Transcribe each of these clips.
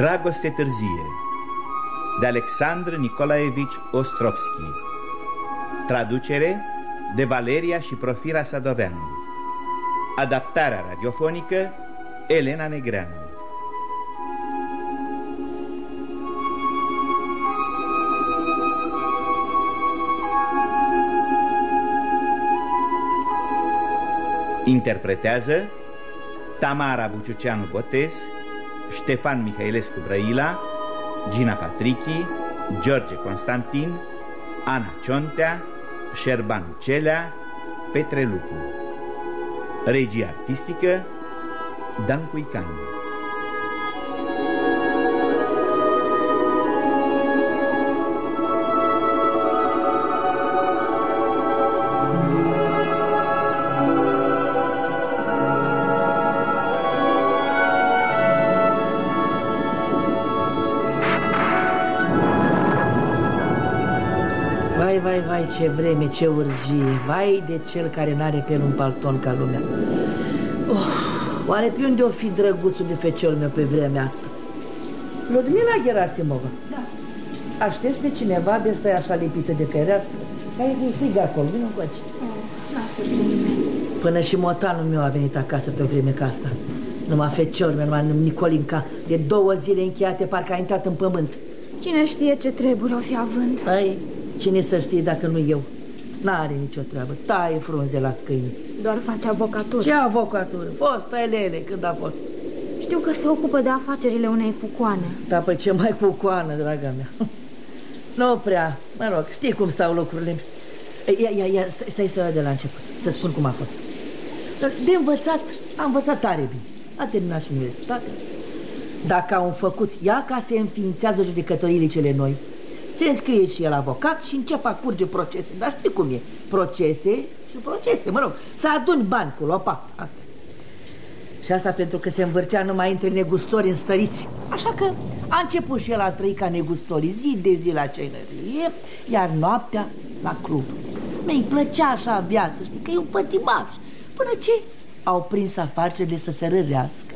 Dragoste târzie de Alexandru Nicolaevici Ostrovski. Traducere de Valeria și Profira Sadoveanu. Adaptarea radiofonică Elena Negreanu. Interpretează Tamara Buciuceanu Botez Ștefan Mihailescu Brăila, Gina Patrichi, George Constantin, Ana Ciontea, Șerban Celea, Petre Lupu. Regia artistică Dan Cuicanu. Ce vreme, ce urgie. Vai de cel care n-are pe un palton ca lumea. Oh, Oare pe unde o fi drăguțul de feciorul meu pe vremea asta? Ludmila Gerasimova Da. Aștepți pe cineva de stai așa lipită de fereastră? Hai, e frig acolo, vină încoace. Până și motanul meu a venit acasă pe vreme ca asta. Numai feciorul meu, numai Nicolinca De două zile încheiate, parcă a intrat în pământ. Cine știe ce treburi o fi având? Păi, Cine să știe dacă nu eu? N-are nicio treabă. Taie frunze la câini. Doar face avocatură. Ce avocatură? Fost elele când a fost. Știu că se ocupă de afacerile unei cucoane. Da, pe ce mai cucoană, draga mea? nu prea. Mă rog, știi cum stau lucrurile. Ia, ia, ia, stai, stai să de la început, să spun cum a fost. De învățat, am învățat tare bine. A terminat și universitatea. Dacă au făcut ea ca se înființează judecătorile cele noi, se înscrie și el avocat și începe a curge procese. Dar știi cum e? Procese și procese, mă rog. Să aduni bani cu lopat. Asta. Și asta pentru că se învârtea numai între negustori înstăriți. Așa că a început și el a trăi ca negustori zi de zi la cenărie, iar noaptea la club. Mi-i plăcea așa viață, știi, că e un pătimaș. Până ce au prins afacerile să se rărească.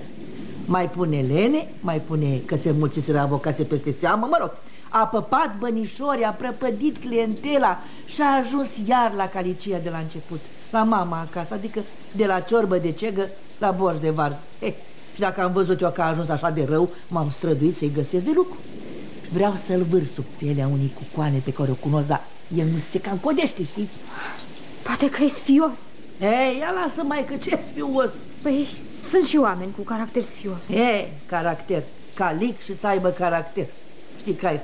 Mai pune lene, mai pune că se mulțiseră avocații peste seamă, mă rog, a păpat bănișori, a prăpădit clientela și a ajuns iar la calicia de la început, la mama acasă, adică de la ciorbă de cegă la borș de vars. He, și dacă am văzut eu că a ajuns așa de rău, m-am străduit să-i găsesc de lucru. Vreau să-l vâr sub pielea unei cucoane pe care o cunosc, dar el nu se cam codește, știi? Poate că e sfios. Ei, ia lasă mai că ce sfios. Păi, sunt și oameni cu caracter sfios. E, caracter. Calic și să aibă caracter știi că ai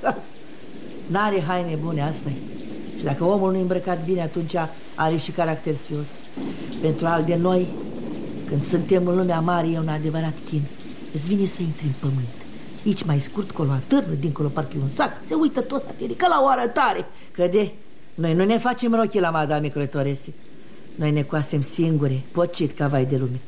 N-are haine bune, asta -i. Și dacă omul nu e îmbrăcat bine, atunci are și caracter sfios. Pentru al de noi, când suntem în lumea mare, e un adevărat chin. Îți vine să intri în pământ. Aici mai scurt, colo atârnă, dincolo parcă e un sac. Se uită toți atiri, ca la o arătare. Că de, noi nu ne facem rochii la madame Crotorese. Noi ne coasem singure, pocit ca vai de lume.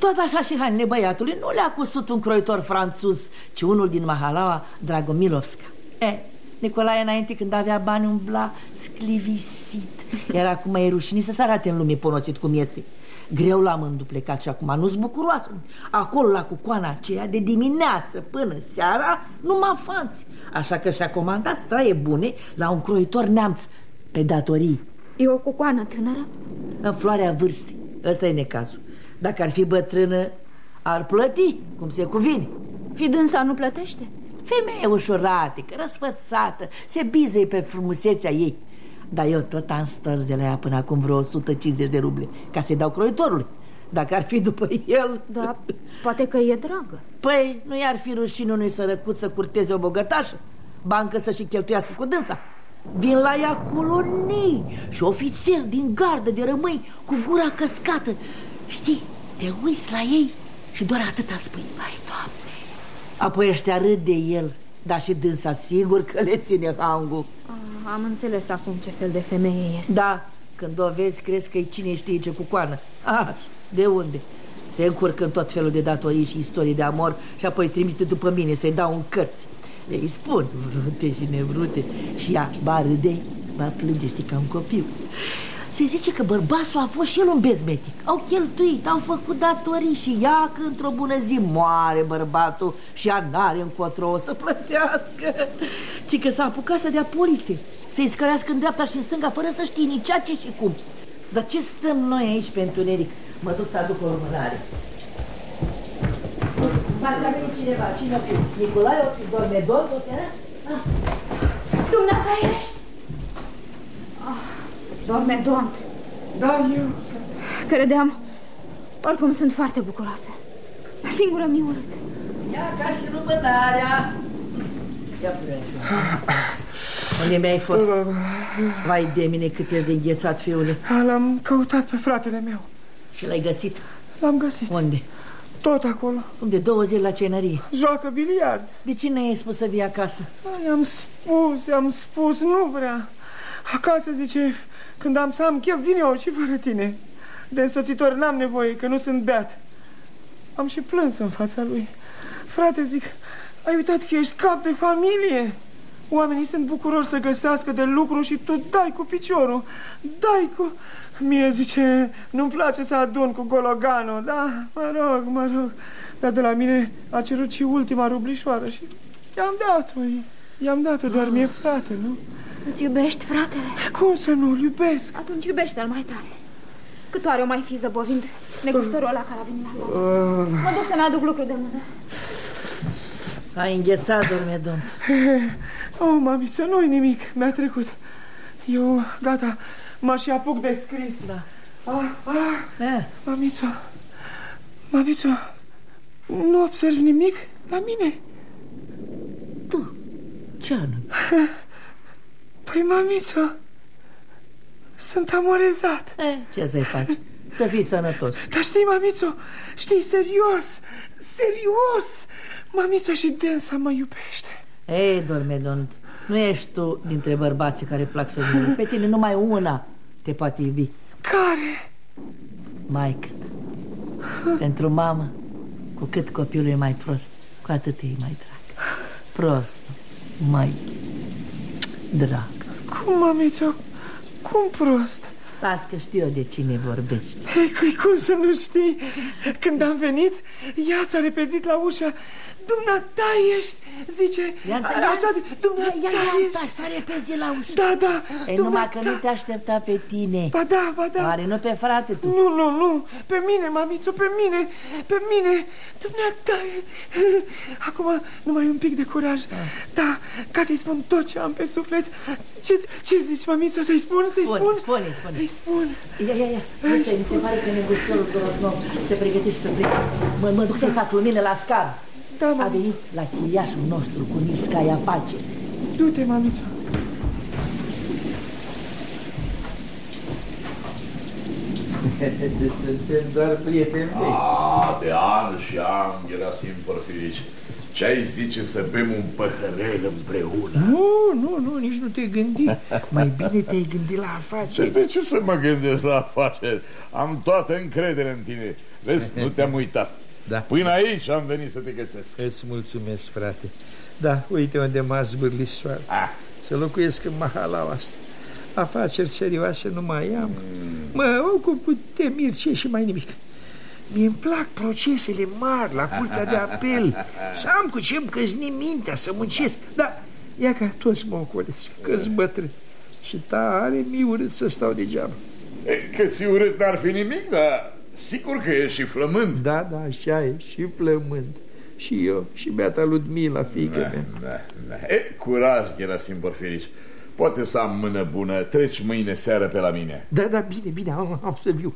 Tot așa și hainele băiatului nu le-a cusut un croitor franțuz, ci unul din Mahalaua, Dragomilovska. E, Nicolae înainte când avea bani umbla sclivisit, iar acum e rușinit să se arate în lume ponoțit cum este. Greu l-am înduplecat și acum nu-s bucuroasă. Acolo la cucoana aceea, de dimineață până seara, numai fanți. Așa că și-a comandat straie bune la un croitor neamț pe datorii. E o cucoană tânără? În floarea vârstei. Ăsta e necazul. Dacă ar fi bătrână, ar plăti, cum se cuvine. Și dânsa nu plătește? Femeie ușuratică, răsfățată, se bizăie pe frumusețea ei. Dar eu tot am stăs de la ea până acum vreo 150 de ruble, ca să-i dau croitorului. Dacă ar fi după el... Da, poate că e dragă. Păi, nu i-ar fi rușine unui sărăcut să curteze o bogătașă? Bancă să și cheltuiască cu dânsa. Vin la ea colonii și ofițeri din gardă de rămâi cu gura căscată Știi, te uiți la ei și doar atâta spui Vai, Doamne. Apoi ăștia râd de el Dar și dânsa sigur că le ține hangul. Ah, Am înțeles acum ce fel de femeie este. Da, când o vezi crezi că-i cine știe ce cu coană. Așa, de unde? Se încurcă în tot felul de datorii și istorii de amor Și apoi trimite după mine să-i dau un cărți Îi spun vrute și nevrute. Și ea ba râde, ba plânge, știi, ca un copil Se zice că bărbatul a fost și el un bezmetic Au cheltuit, au făcut datorii și ia că într-o bună zi moare bărbatul Și ea n-are încotro o să plătească Ci că s-a apucat să dea poliție Să-i scărească în dreapta și în stânga fără să știe nici ce și cum Dar ce stăm noi aici pe întuneric? Mă duc să aduc o urmărare Dacă a venit cineva, cine o fi? Nicolae o fi? Dormedor o fi? Ah. Dumneata ești? Ah, dormedont. Da, eu sunt. Credeam. Oricum sunt foarte bucuroasă. Singură mi urât. Ia ca și lumânarea. Ia pune Unde mi-ai fost? Vai de mine cât ești de înghețat, fiule. L-am căutat pe fratele meu. Și l-ai găsit? L-am găsit. Unde? Tot acolo. Unde? Două zile la cenărie. Joacă biliard. De ce n-ai spus să vii acasă? I-am spus, i-am spus, nu vrea. Acasă, zice, când am să am chef, vin eu și fără tine. De însoțitor n-am nevoie, că nu sunt beat. Am și plâns în fața lui. Frate, zic, ai uitat că ești cap de familie. Oamenii sunt bucuroși să găsească de lucru și tu dai cu piciorul. Dai cu... Mie zice, nu-mi place să adun cu gologanul, da? Mă rog, mă rog. Dar de la mine a cerut și ultima rublișoară și i-am dat-o. I-am dat-o, doar mie frate, nu? Îți iubești, fratele? Cum să nu-l iubesc? Atunci iubește-l mai tare. Cât oare o mai fi zăbovind negustorul ăla care a venit la uh. Mă duc să-mi aduc lucruri de mână. Ai înghețat, dormedont. Oh, mamiță, nu-i nimic, mi-a trecut. Eu, gata, mă și apuc de scris. Da. Ah, ah, da. Mamiță, mamiță, nu observ nimic la mine? Tu, ce anume? Păi, mamiță, sunt amorezat. E, ce să-i faci? Să fii sănătos. Dar știi, mamițo, știi, serios, serios, mamița și Densa mă iubește. Ei, dormedont, nu ești tu dintre bărbații care plac femeile. Pe tine numai una te poate iubi. Care? Maică Pentru mamă, cu cât copilul e mai prost, cu atât e mai drag. Prost, mai drag. Cum, mamițo? Cum prost? Las că știu eu de cine vorbești. Ei, cui, cum să nu știi? Când am venit, ea s-a repezit la ușă Dumneata ești, zice. Ianta, Așa zice, dumneata ia, ia, ești. Ianta, s-a repezit la ușă. Da, da Ei, numai că nu te aștepta pe tine. Ba da, ba da. Oare nu pe frate tu? Nu, nu, nu, pe mine, mamițo, pe mine Pe mine, dumneata Acum numai un pic de curaj. Da. Da, ca să-i spun tot ce am pe suflet. Ce, ce zici, mamițo, să-i spun, să-i spun? Spune, spune. Îi spun. Ia, ia, ia, Asta, mi se pare că negustorul Dorodnov se pregătește să plece. Mă, mă duc să-i fac lumină la scară da, A venit la chiriașul nostru cu niscai afaceri. Du-te, mamiță. Suntem doar prieteni A, ah, de an și an, Gerasim Porfirici. Ce ai zice să bem un păhărel împreună? Nu, nu, nu, nici nu te gândi. Mai bine te-ai gândit la afaceri. De ce să mă gândesc la afaceri? Am toată încredere în tine. Vezi, nu te-am uitat. Da. Până aici am venit să te găsesc. Îți mulțumesc, frate. Da, uite unde m-a zbârlit soare. Ah. Să locuiesc în mahalaua asta. Afaceri serioase nu mai am. Mm. Mă ocup cu temirce și mai nimic. mi îmi plac procesele mari la curtea de apel Să am cu ce-mi căzni mintea, să muncesc Da, ia ca toți mă ocolesc, că-s bătrân Și tare mi urât să stau degeaba Că ți urât n-ar fi nimic, dar Sigur că e și flămând Da, da, așa e, și flămând Și eu, și beata Ludmila, fiică da, mea. da, da. E, curaj, Gerasim Porfirici Poate să am mână bună, treci mâine seară pe la mine. Da, da, bine, bine, am, am să viu.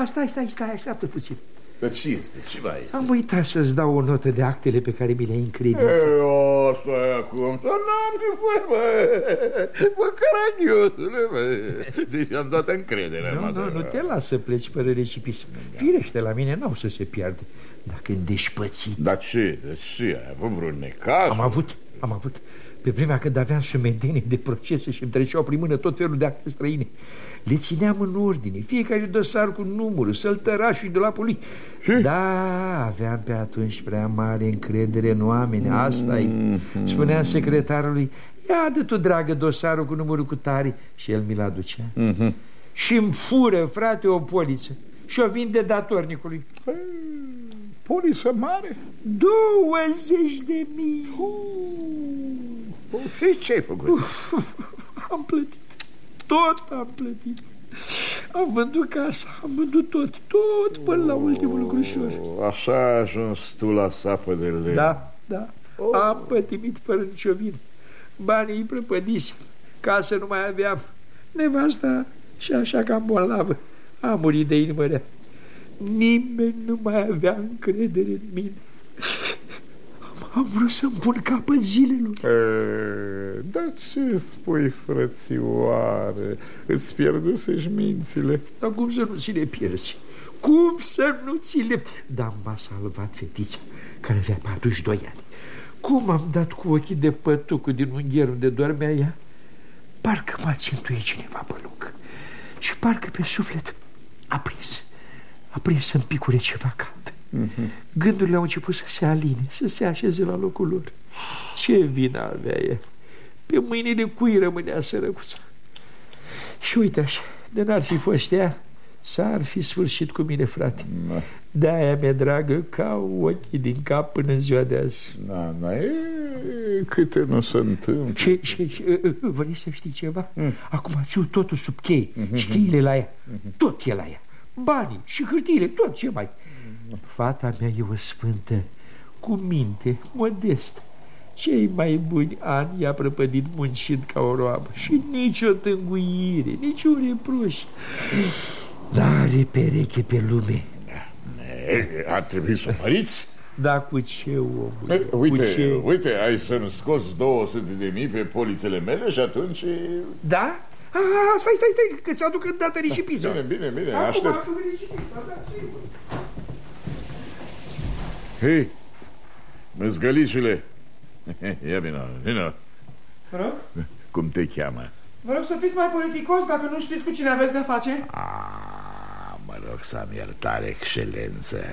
A, Stai, stai, stai, așteaptă puțin Dar ce este? Ce mai este? Am uitat să-ți dau o notă de actele pe care mi le-ai încredințat E, asta e acum, să n-am nevoie, bă Bă, caragiosule, bă Deci am dat încredere Nu, nu, nu te las să pleci fără recipism Firește, la mine n-au să se piardă Dacă când deșpățit Dar ce? De ce? Ai avut vreun necaz? Am avut, am avut pe vremea când aveam sumedenie de procese și îmi treceau prin mână tot felul de acte străine Le țineam în ordine, fiecare dosar cu numărul, săltărașul de la poli Ce? Da, aveam pe atunci prea mare încredere în oameni, asta e Spuneam secretarului, ia de tu, dragă, dosarul cu numărul cu tare Și el mi-l aducea mm -hmm. și îmi fură, frate, o poliță și o vinde datornicului. Poliță mare? 20 de mii. Și ce ai făcut? Am plătit. Tot am plătit. Am vândut casa, am vândut tot, tot până la ultimul grușor. Așa ai ajuns tu la sapă de lemn. Da, da. Am pătimit fără nicio vină. Banii îi prăpădise. Casă nu mai aveam. Nevasta și așa cam bolnavă. A murit de inimă rea. Nimeni nu mai avea încredere în mine. Am vrut să-mi pun capăt zilelor. E, dar ce spui, frățioare? Îți pierdusești mințile? Dar cum să nu ți le pierzi? Cum să nu ți le... Dar m-a salvat fetița, care avea 42 ani. Cum am dat cu ochii de pătucul din ungher unde dormea ea? Parcă m-a țintuit cineva pe loc. Și parcă pe suflet a prins, a prins să-mi picure ceva cald. Mm -hmm. Gândurile au început să se aline, să se așeze la locul lor. Ce vină avea ea? Pe mâinile cui rămânea sărăcuța? Și uite așa, de n-ar fi fost ea, s-ar fi sfârșit cu mine, frate. Da. De-aia mi-e dragă ca ochii din cap până în ziua de azi. Da, da, e, câte nu se întâmplă. Ce, ce, ce vrei să știi ceva? Mm. Acum țiu totul sub chei mm -hmm. și cheile la ea. Mm -hmm. Tot e la ea. Banii și hârtiile, tot ce mai. Fata mea e o sfântă, cu minte, modestă. Cei mai buni ani i-a prăpădit muncind ca o roabă și nicio tânguire, nici o reproș. Dar are pereche pe lume. E, ar trebui să o măriți? Da, cu ce, omule? Uite, cu ce? uite, ai să-mi scoți 200 de mii pe polițele mele și atunci... Da? Ah, stai, stai, stai, că ți-aduc îndată da. și pizza. Bine, bine, bine, Acum, aștept. Acum, și pizza, da, sigur. Hei, măzgălicule, ia vină, vină. Vă rog? Cum te cheamă? Vă rog să fiți mai politicos dacă nu știți cu cine aveți de face. Ah, mă rog să am iertare, excelență.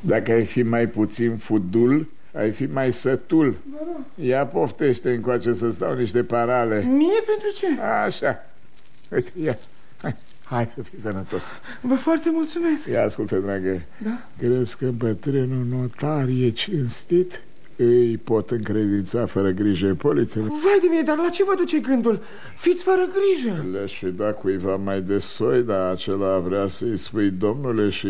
Dacă ai fi mai puțin fudul, ai fi mai sătul. Ia poftește încoace să stau niște parale. Mie pentru ce? Așa. Uite, ia. Hai, hai să fii sănătos. Vă foarte mulțumesc. Ia ascultă, dragă. Da? Crezi că bătrânul notar e cinstit? Îi pot încredința fără grijă polițele? Vai de mine, dar la ce vă duce gândul? Fiți fără grijă. Le-aș fi dat cuiva mai de soi, dar acela vrea să-i spui domnule și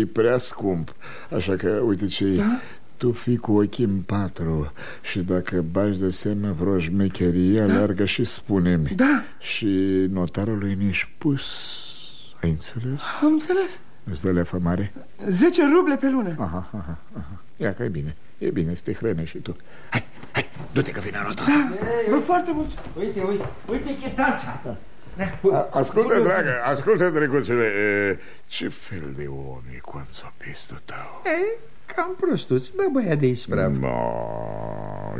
e prea scump. Așa că, uite ce Da? Tu fii cu ochii în patru și dacă bagi de semne vreo șmecherie, da? alergă și spune-mi. Da. Și notarului nici pus. Ai înțeles? Am înțeles. Îți dă leafă mare? 10 ruble pe lună. Aha, aha, aha. Ia că e bine. E bine să te hrănești și tu. Hai, hai, du-te că vine notar. Da, vă foarte mulțumesc. Uite, uite, uite chitanța. A- Ascultă, dragă, ascultă, drăguțule, e, ce fel de om e conțopistul tău? E, cam prostuț, da băiat de isprav. No,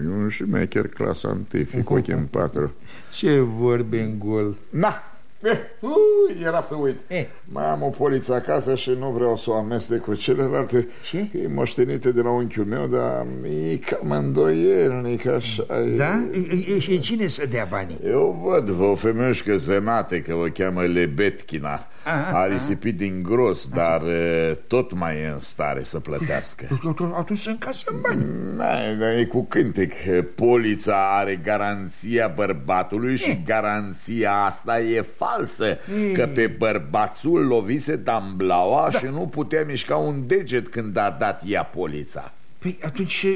e un șmecher clasa întâi, fi cu ochii în patru. Ce vorbe în gol. Na, eh, uh, era să uit. Eh. Mai am o poliță acasă și nu vreau să o amestec cu celelalte. Ce? Că e moștenită de la unchiul meu, dar e cam îndoielnic, așa e. Da? E- e- Și cine să dea banii? Eu văd vă o femeușcă zănate, că o cheamă Lebetkina. Aha, A risipit din gros, dar e, tot mai e în stare să plătească. Atunci să încasăm bani. Da, dar e cu cântec. Polița are garanția bărbatului și garanția asta e falsă. Că pe bărbațul lovise damblaua și nu putea mișca un deget când a dat ea polița. Păi atunci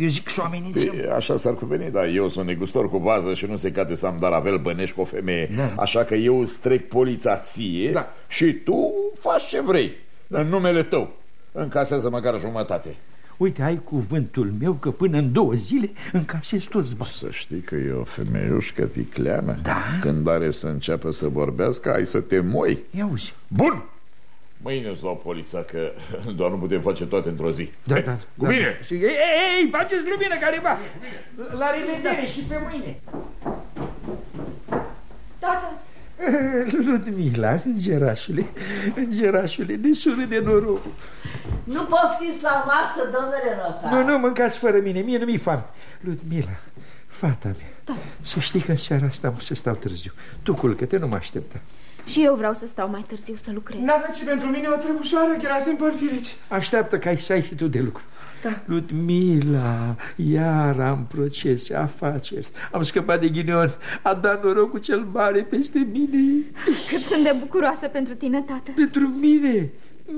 eu zic să o amenințăm. E, Așa s-ar cuveni, dar eu sunt negustor cu bază și nu se cade să am dar avel bănești cu o femeie. Da. Așa că eu îți trec polița ție Da. și tu faci ce vrei. În numele tău. Încasează măcar jumătate. Uite, ai cuvântul meu că până în două zile încasez toți bani. Să știi că e o femeiușcă vicleană Da? Când are să înceapă să vorbească Ai să te moi Ia uzi. Bun! Mâine îți luau polița Că doar nu putem face toate într-o zi Da, da. Cu da. bine! Și- Ei, ei, ei, faceți lumină careva. La revedere și pe mâine. Tată, Ludmila, îngerașule, îngerașule, ne sură de noroc. Nu poftiți la masă, domnule notar. Nu, nu, mâncați fără mine, mie nu mi-e foame. Ludmila, fata mea, Da. să știi că în seara asta am să stau târziu. Tu culcă-te, nu mă aștepta. Și eu vreau să stau mai târziu să lucrez. N-aveți și pentru mine o trebușoară, Gerasim Porfirici. Așteaptă ca să ai și tu de lucru. Da. Ludmila, iar am procese, afaceri. Am scăpat de ghinion. A dat norocul cel mare peste mine. Cât sunt de bucuroasă pentru tine, tată. Pentru mine?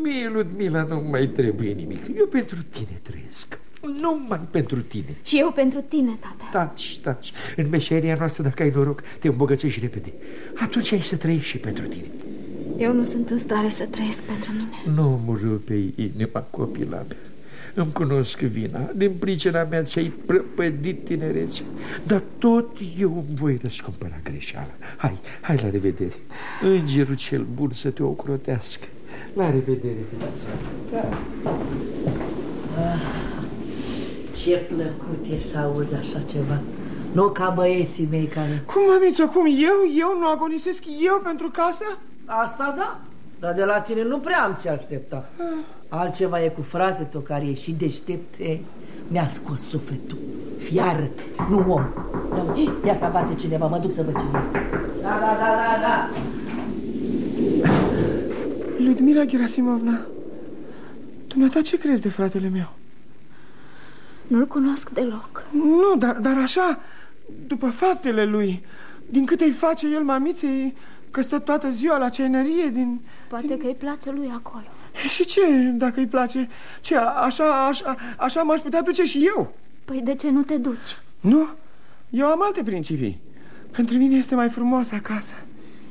Mie, Ludmila, nu mai trebuie nimic. Eu pentru tine trăiesc. Numai pentru tine. Și eu pentru tine, tată. Taci, taci. În meseria noastră, dacă ai noroc, te îmbogățești repede. Atunci ai să trăiești și pentru tine. Eu nu sunt în stare să trăiesc pentru mine. Nu mă rupe inima copila mea. Îmi cunosc vina. Din pricina mea ți-ai prăpădit tinerețea. Dar tot eu îmi voi răscumpăra greșeala. Hai, hai la revedere. Îngerul cel bun să te ocrotească. La revedere, fiața. Da. Ah, ce plăcut e să auzi așa ceva. Nu ca băieții mei care... Cum, mamițo, cum? Eu? Eu nu agonisesc eu pentru casă? Asta da, dar de la tine nu prea am ce aștepta. Ah. Altceva e cu frate tău care e și deștept. Mi-a scos sufletul. Fiară, nu om. Da, ia ca bate cineva, mă duc să văd cine. Da, da, da, da, da. Ludmila Gerasimovna, dumneata ce crezi de fratele meu? Nu-l cunosc deloc. Nu, dar, dar așa, după faptele lui, din câte îi face el mamiței, că stă toată ziua la cenărie din... Poate din... că îi place lui acolo. Și ce, dacă îi place? Ce, așa, așa, așa m-aș putea duce și eu? Păi de ce nu te duci? Nu, eu am alte principii. Pentru mine este mai frumos acasă.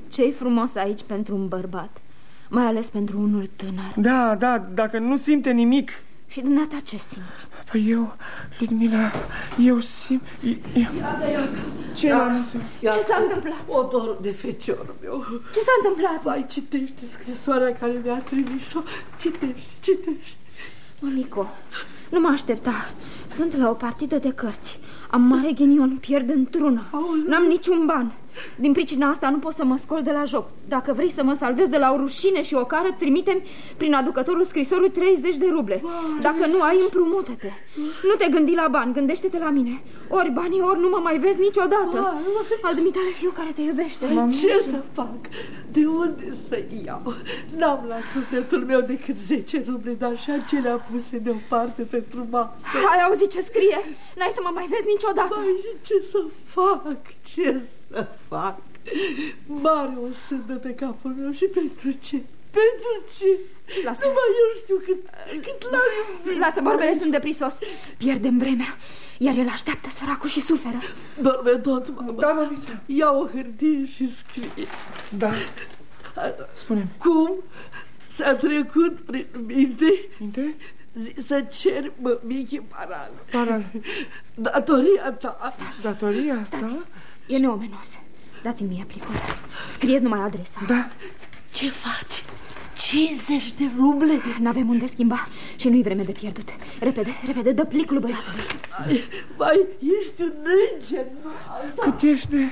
Ce-i frumos aici pentru un bărbat? Mai ales pentru unul tânăr. Da, da, dacă nu simte nimic. Și dumneata ce simți? Păi eu, Ludmila, eu simt... Eu... Iată, iată. Ce, iată, Ce s-a întâmplat? O dor de feciorul meu. Ce s-a întâmplat? Vai, citește scrisoarea care mi-a trimis-o. Citește, citește. Mămico, nu mă aștepta. Sunt la o partidă de cărți. Am mare ghinion, pierd într-una. N-am niciun ban. Din pricina asta nu pot să mă scol de la joc. Dacă vrei să mă salvezi de la o rușine și o cară, trimitem prin aducătorul scrisorului 30 de ruble. Dacă nu ai, împrumută-te. Nu te gândi la bani, gândește-te la mine. Ori banii, ori nu mă mai vezi niciodată. Al dumitale fiu care te iubește. Ce să fac? De unde să iau? N-am la sufletul meu decât 10 ruble, dar și acelea puse deoparte pentru masă. Ai auzit ce scrie? N-ai să mă mai vezi niciodată. Mai ce să fac? Ce să fac? Mare o sândă pe capul meu și pentru ce? Pentru ce? Lasă. Numai eu știu cât, cât l-am iubit. Lasă, barbele sunt de prisos. Pierdem vremea. Iar el așteaptă săracul și suferă. Dorme tot, mama. Da, mămiță. Ia o hârtie și scrie. Da. spune -mi. Cum ți-a trecut prin minte? Minte? Să cer mămichi paral. Paral. Datoria ta. Stați. Datoria Stați. ta? E neomenos. Dați-mi mie plicul. Scrieți numai adresa. Da. Ce faci? 50 de ruble? N-avem unde schimba și nu-i vreme de pierdut. Repede, repede, dă plicul băiatului. Mai ești un înger, nu alta. Cât ești de...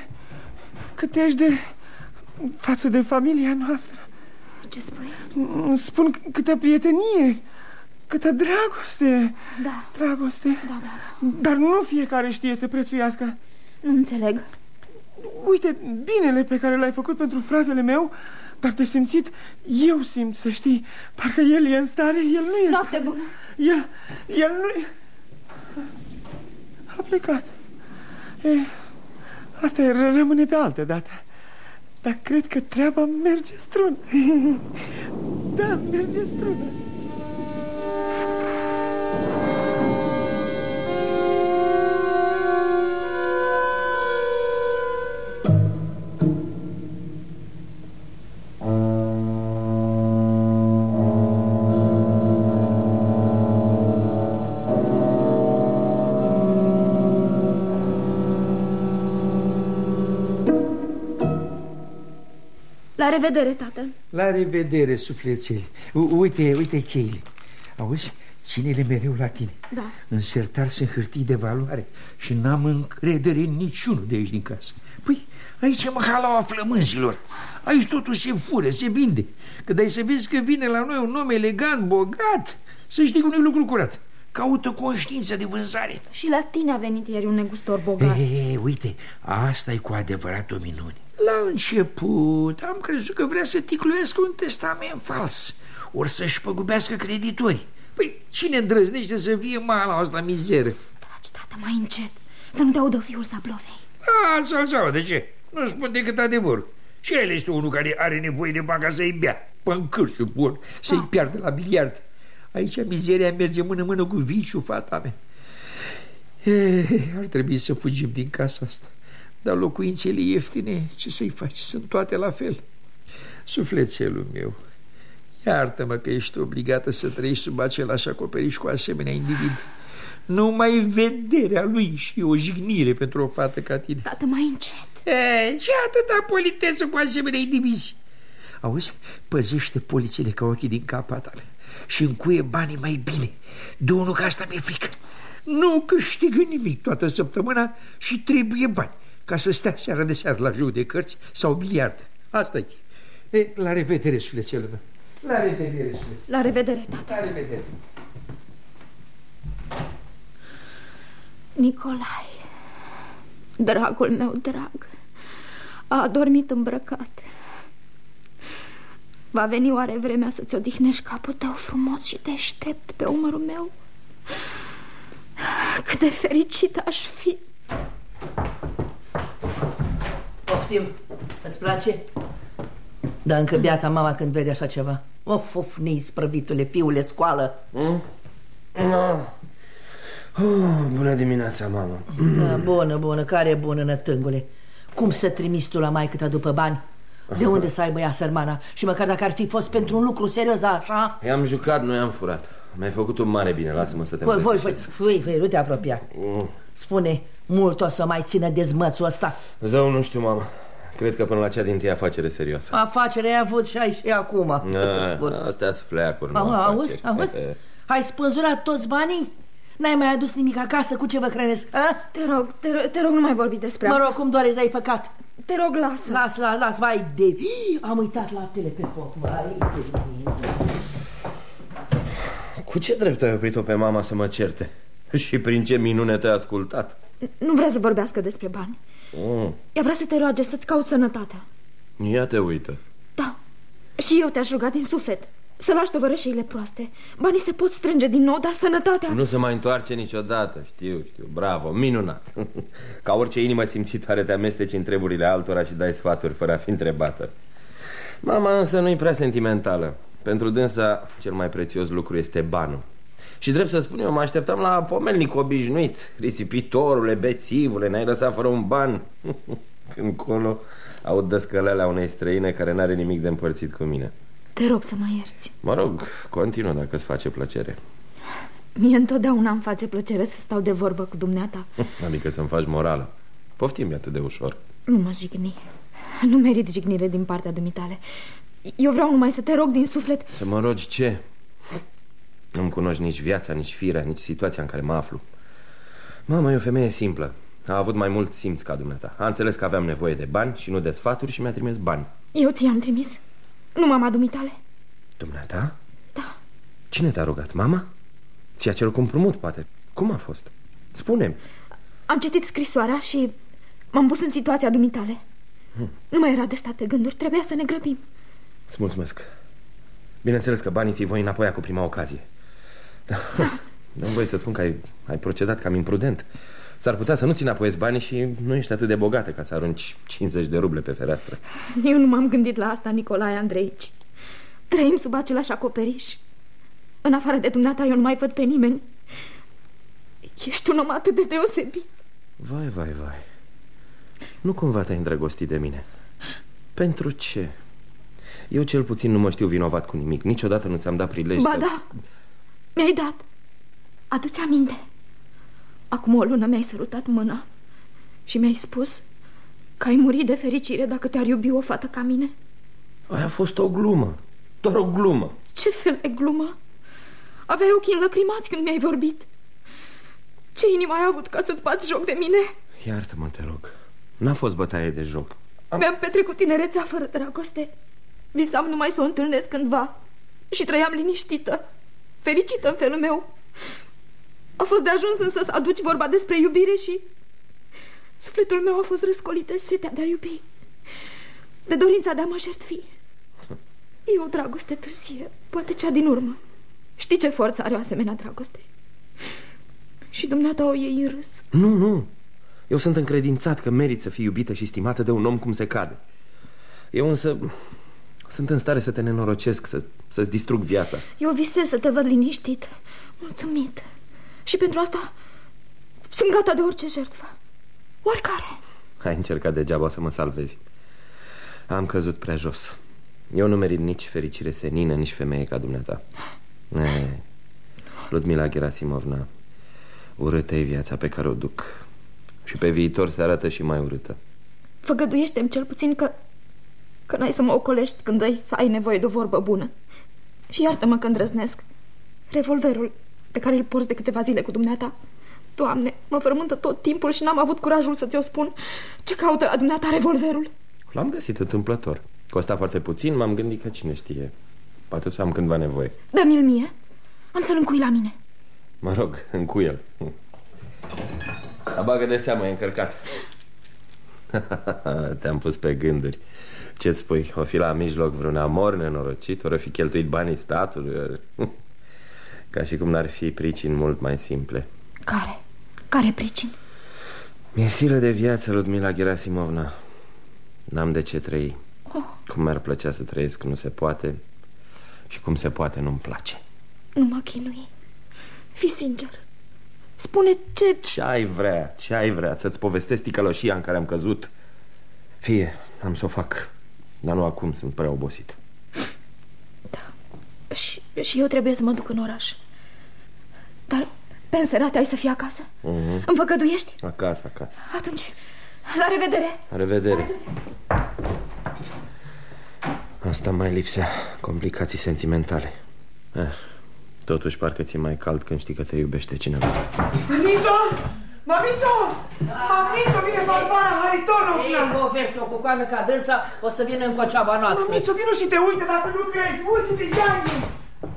Cât ești de... față de familia noastră. Ce spui? Spun câtă prietenie, câtă dragoste. Da. Dragoste. Da, da, da. Dar nu fiecare știe să prețuiască. Nu înțeleg. Uite, binele pe care l-ai făcut pentru fratele meu, dar te simțit, eu simt, să știi, parcă el e în stare, el nu e în Noapte bună. El, el nu e... A plecat. E, asta e, rămâne pe altă dată. Dar cred că treaba merge strun. da, merge strună. Revedere, tată. La revedere, suflețele. Uite, uite cheile. Auzi? Ține-le mereu la tine. Da. În sertar sunt hârtii de valoare și n-am încredere în niciunul de aici din casă. Păi, aici e mahalaua flămânzilor. Aici totul se fură, se vinde. Că dai să vezi că vine la noi un om elegant, bogat, să știi că nu lucru curat. Caută conștiința de vânzare. Și la tine a venit ieri un negustor bogat. E, e, uite, asta e cu adevărat o minune. La început am crezut că vrea să ticluiască un testament fals. Ori să-și păgubească creditorii Păi, cine îndrăznește să fie mala la mizeră? Taci, tată, mai încet. Să nu te audă fiul Sablovei A, să-l sau, de ce? Nu spun decât adevărul. Și el este unul care are nevoie de bani ca să-i bea. Pâncârșul bun, să-i piardă la biliard. Aici mizeria merge mână-mână cu viciu, fata mea. E, Ar trebui să fugim din casa asta Dar locuințele ieftine, ce să-i faci? Sunt toate la fel. Sufletelul meu Iartă-mă că ești obligată să trăiești sub același acoperiș cu asemenea individ. Numai vederea lui și o jignire pentru o fată ca tine. Tată, mai încet. E, Ce atâta politeță cu asemenea indivizi? Auzi, păzește polițele ca ochii din capa tale Și încuie banii mai bine. De unul ca asta mi-e frică. Nu câștigă nimic toată săptămâna și trebuie bani Ca să stea seara de seară la joc de cărți sau biliard. Asta e. E La revedere, sufletelul meu. La revedere, sufletelul La revedere, tată. La revedere. Nicolai Dragul meu drag A adormit îmbrăcat. Va veni oare vremea să-ți odihnești capul tău frumos și deștept pe umărul meu? Cât de fericit aș fi! Poftim, îți place? Dar încă beata mama când vede așa ceva Of, of, neisprăvitule, fiule, scoală Mm? No. Oh, bună dimineața, mamă da, Bună, bună, care e bună, nătângule Cum să trimiți tu la maică ta după bani? De unde să aibă ea sărmana? Și măcar dacă ar fi fost pentru un lucru serios, da, așa? I-am jucat, nu i-am furat Mi-ai făcut un mare bine, lasă-mă să te Voi, voi, voi, îmbrățișez. voi, voi, nu te apropia Mm. Spune, mult o să mai țină dezmățul ăsta Zău, nu știu, mamă Cred că până la cea din tâi afacere serioasă Afacerea ai avut și ai și acum A, Astea sunt fleacuri, nu Auzi, auzi, afaceri. auzi? Ai spânzurat toți banii? N-ai mai adus nimic acasă, cu ce vă hrănesc? A? Te rog, te, rog, te rog, nu mai vorbi despre Mă asta rog, cum dorești, ai păcat Te rog, lasă Las, las, las, vai de... Am uitat laptele pe foc, vai de mine. Cu ce drept ai oprit-o pe mama să mă certe? Și prin ce minune te-a ascultat? Nu vrea să vorbească despre bani. Mm. Ea vrea să te roage să-ți cauți sănătatea. Ia te uită. Da, și eu te-aș ruga din suflet Să lași tovărășeile proaste. Banii se pot strânge din nou, dar sănătatea Nu se mai întoarce niciodată, știu, știu, bravo, minunat. Ca orice inimă simțitoare te amesteci în treburile altora și dai sfaturi fără a fi întrebată. Mama însă nu-i prea sentimentală. Pentru dânsa cel mai prețios lucru este banul Și drept să spun eu, mă așteptam la pomelnic obișnuit. Risipitorule, bețivule, n-ai lăsat fără un ban. Când colo aud dăscălelea unei străine care n-are nimic de împărțit cu mine. Te rog să mă ierți. Mă rog, continuă dacă îți face plăcere. Mie întotdeauna îmi face plăcere să stau de vorbă cu dumneata. Adică să-mi faci morală. Poftim atât de ușor. Nu mă jigni. Nu merit jignire din partea dumitale. Eu vreau numai să te rog din suflet. Să mă rogi ce? Nu-mi cunoști nici viața, nici firea, nici situația în care mă aflu. Mama e o femeie simplă. A avut mai mult simț ca dumneata. A înțeles că aveam nevoie de bani și nu de sfaturi și mi-a trimis bani. Eu ți-am trimis. Nu mama dumitale. Dumneata? Da. Cine te-a rugat? Mama? Ți-a cerut cu împrumut, poate. Cum a fost? spune Am citit scrisoarea și m-am pus în situația dumitale. Nu mai era de stat pe gânduri. Trebuia să ne grăbim. Îți mulțumesc. Bineînțeles că banii ți-i voi înapoi cu prima ocazie Da, Nu voi să spun că ai, ai procedat cam imprudent. S-ar putea să nu ți înapoiezi banii și nu ești atât de bogată ca să arunci 50 de ruble pe fereastră. Eu nu m-am gândit la asta, Nicolae Andreici. Trăim sub același acoperiș. În afară de dumneata eu nu mai văd pe nimeni. Ești un om atât de deosebit. Vai, vai, vai. Nu cumva te-ai îndrăgostit de mine? Pentru ce? Eu cel puțin nu mă știu vinovat cu nimic. Niciodată nu ți-am dat prilej Ba să... da, mi-ai dat. Adu-ți aminte. Acum o lună mi-ai sărutat mâna Și mi-ai spus Că ai murit de fericire dacă te-ar iubi o fată ca mine. Aia a fost o glumă. Doar o glumă. Ce fel de glumă? Aveai ochii înlăcrimați când mi-ai vorbit. Ce inimă ai avut ca să-ți bați joc de mine? Iartă-mă, te rog. N-a fost bătaie de joc. Mi-am petrecut tinerețea fără dragoste. Visam numai să o întâlnesc cândva. Și trăiam liniștită Fericită în felul meu A fost de ajuns însă să aduci vorba despre iubire și Sufletul meu a fost răscolit de setea de a iubi de dorința de a mă jertfi. E o dragoste târzie, poate cea din urmă. Știi ce forță are o asemenea dragoste? Și dumneata o iei în râs. Nu, nu. Eu sunt încredințat că merit să fii iubită și stimată de un om cum se cade. Eu însă sunt în stare să te nenorocesc, să, să-ți distrug viața. Eu visez să te văd liniștit, mulțumit. Și pentru asta sunt gata de orice jertfă. Oricare. Ai încercat degeaba să mă salvezi. Am căzut prea jos. Eu nu merit nici fericire senină, nici femeie ca dumneata. E, Ludmila Gerasimovna, urâtă e viața pe care o duc. Și pe viitor se arată și mai urâtă. Făgăduiește-mi cel puțin că, că n-ai să mă ocolești când ai să ai nevoie de o vorbă bună. Și iartă-mă că îndrăznesc. Revolverul pe care îl porți de câteva zile cu dumneata. Doamne, mă frământă tot timpul și n-am avut curajul să ți-o spun. Ce caută la dumneata revolverul? L-am găsit întâmplător. Costa foarte puțin, m-am gândit că cine știe. Poate să am cândva nevoie. Dă-mi-l mie. Am să-l încui la mine. Mă rog, încui el. Dar bagă de seamă, e încărcat. Te-am pus pe gânduri. Ce-ți spui? O fi la mijloc vreun amor nenorocit? Ori fi cheltuit banii statului? Ori... Ca și cum n-ar fi pricini mult mai simple. Care? Care pricini? Mi-e silă de viață, Ludmila Gerasimovna. N-am de ce trăi. Oh. Cum mi-ar plăcea să trăiesc, nu se poate. Și cum se poate, nu-mi place. Nu mă chinui. Fi sincer. Spune ce... Ce ai vrea, ce ai vrea? Să-ți povestesc ticăloșia în care am căzut? Fie, am să o fac. Dar nu acum, sunt prea obosit. Da, și, și eu trebuie să mă duc în oraș. Dar pe înserate ai să fii acasă? uh-huh. Îmi făgăduiești? Acasă, acasă. Atunci, la revedere! La revedere. Asta mai lipsea Complicații sentimentale. Eh, Totuși parcă ți mai cald când știi că te iubește cineva Mamizo! Mamizo! Mamizo, vine Varvara Ei, Haritonovna! povești o cucoană ca dânsa, o să vină în coceaba noastră. Mamizo, vino și te uite dacă nu crezi, uite-te, Iani!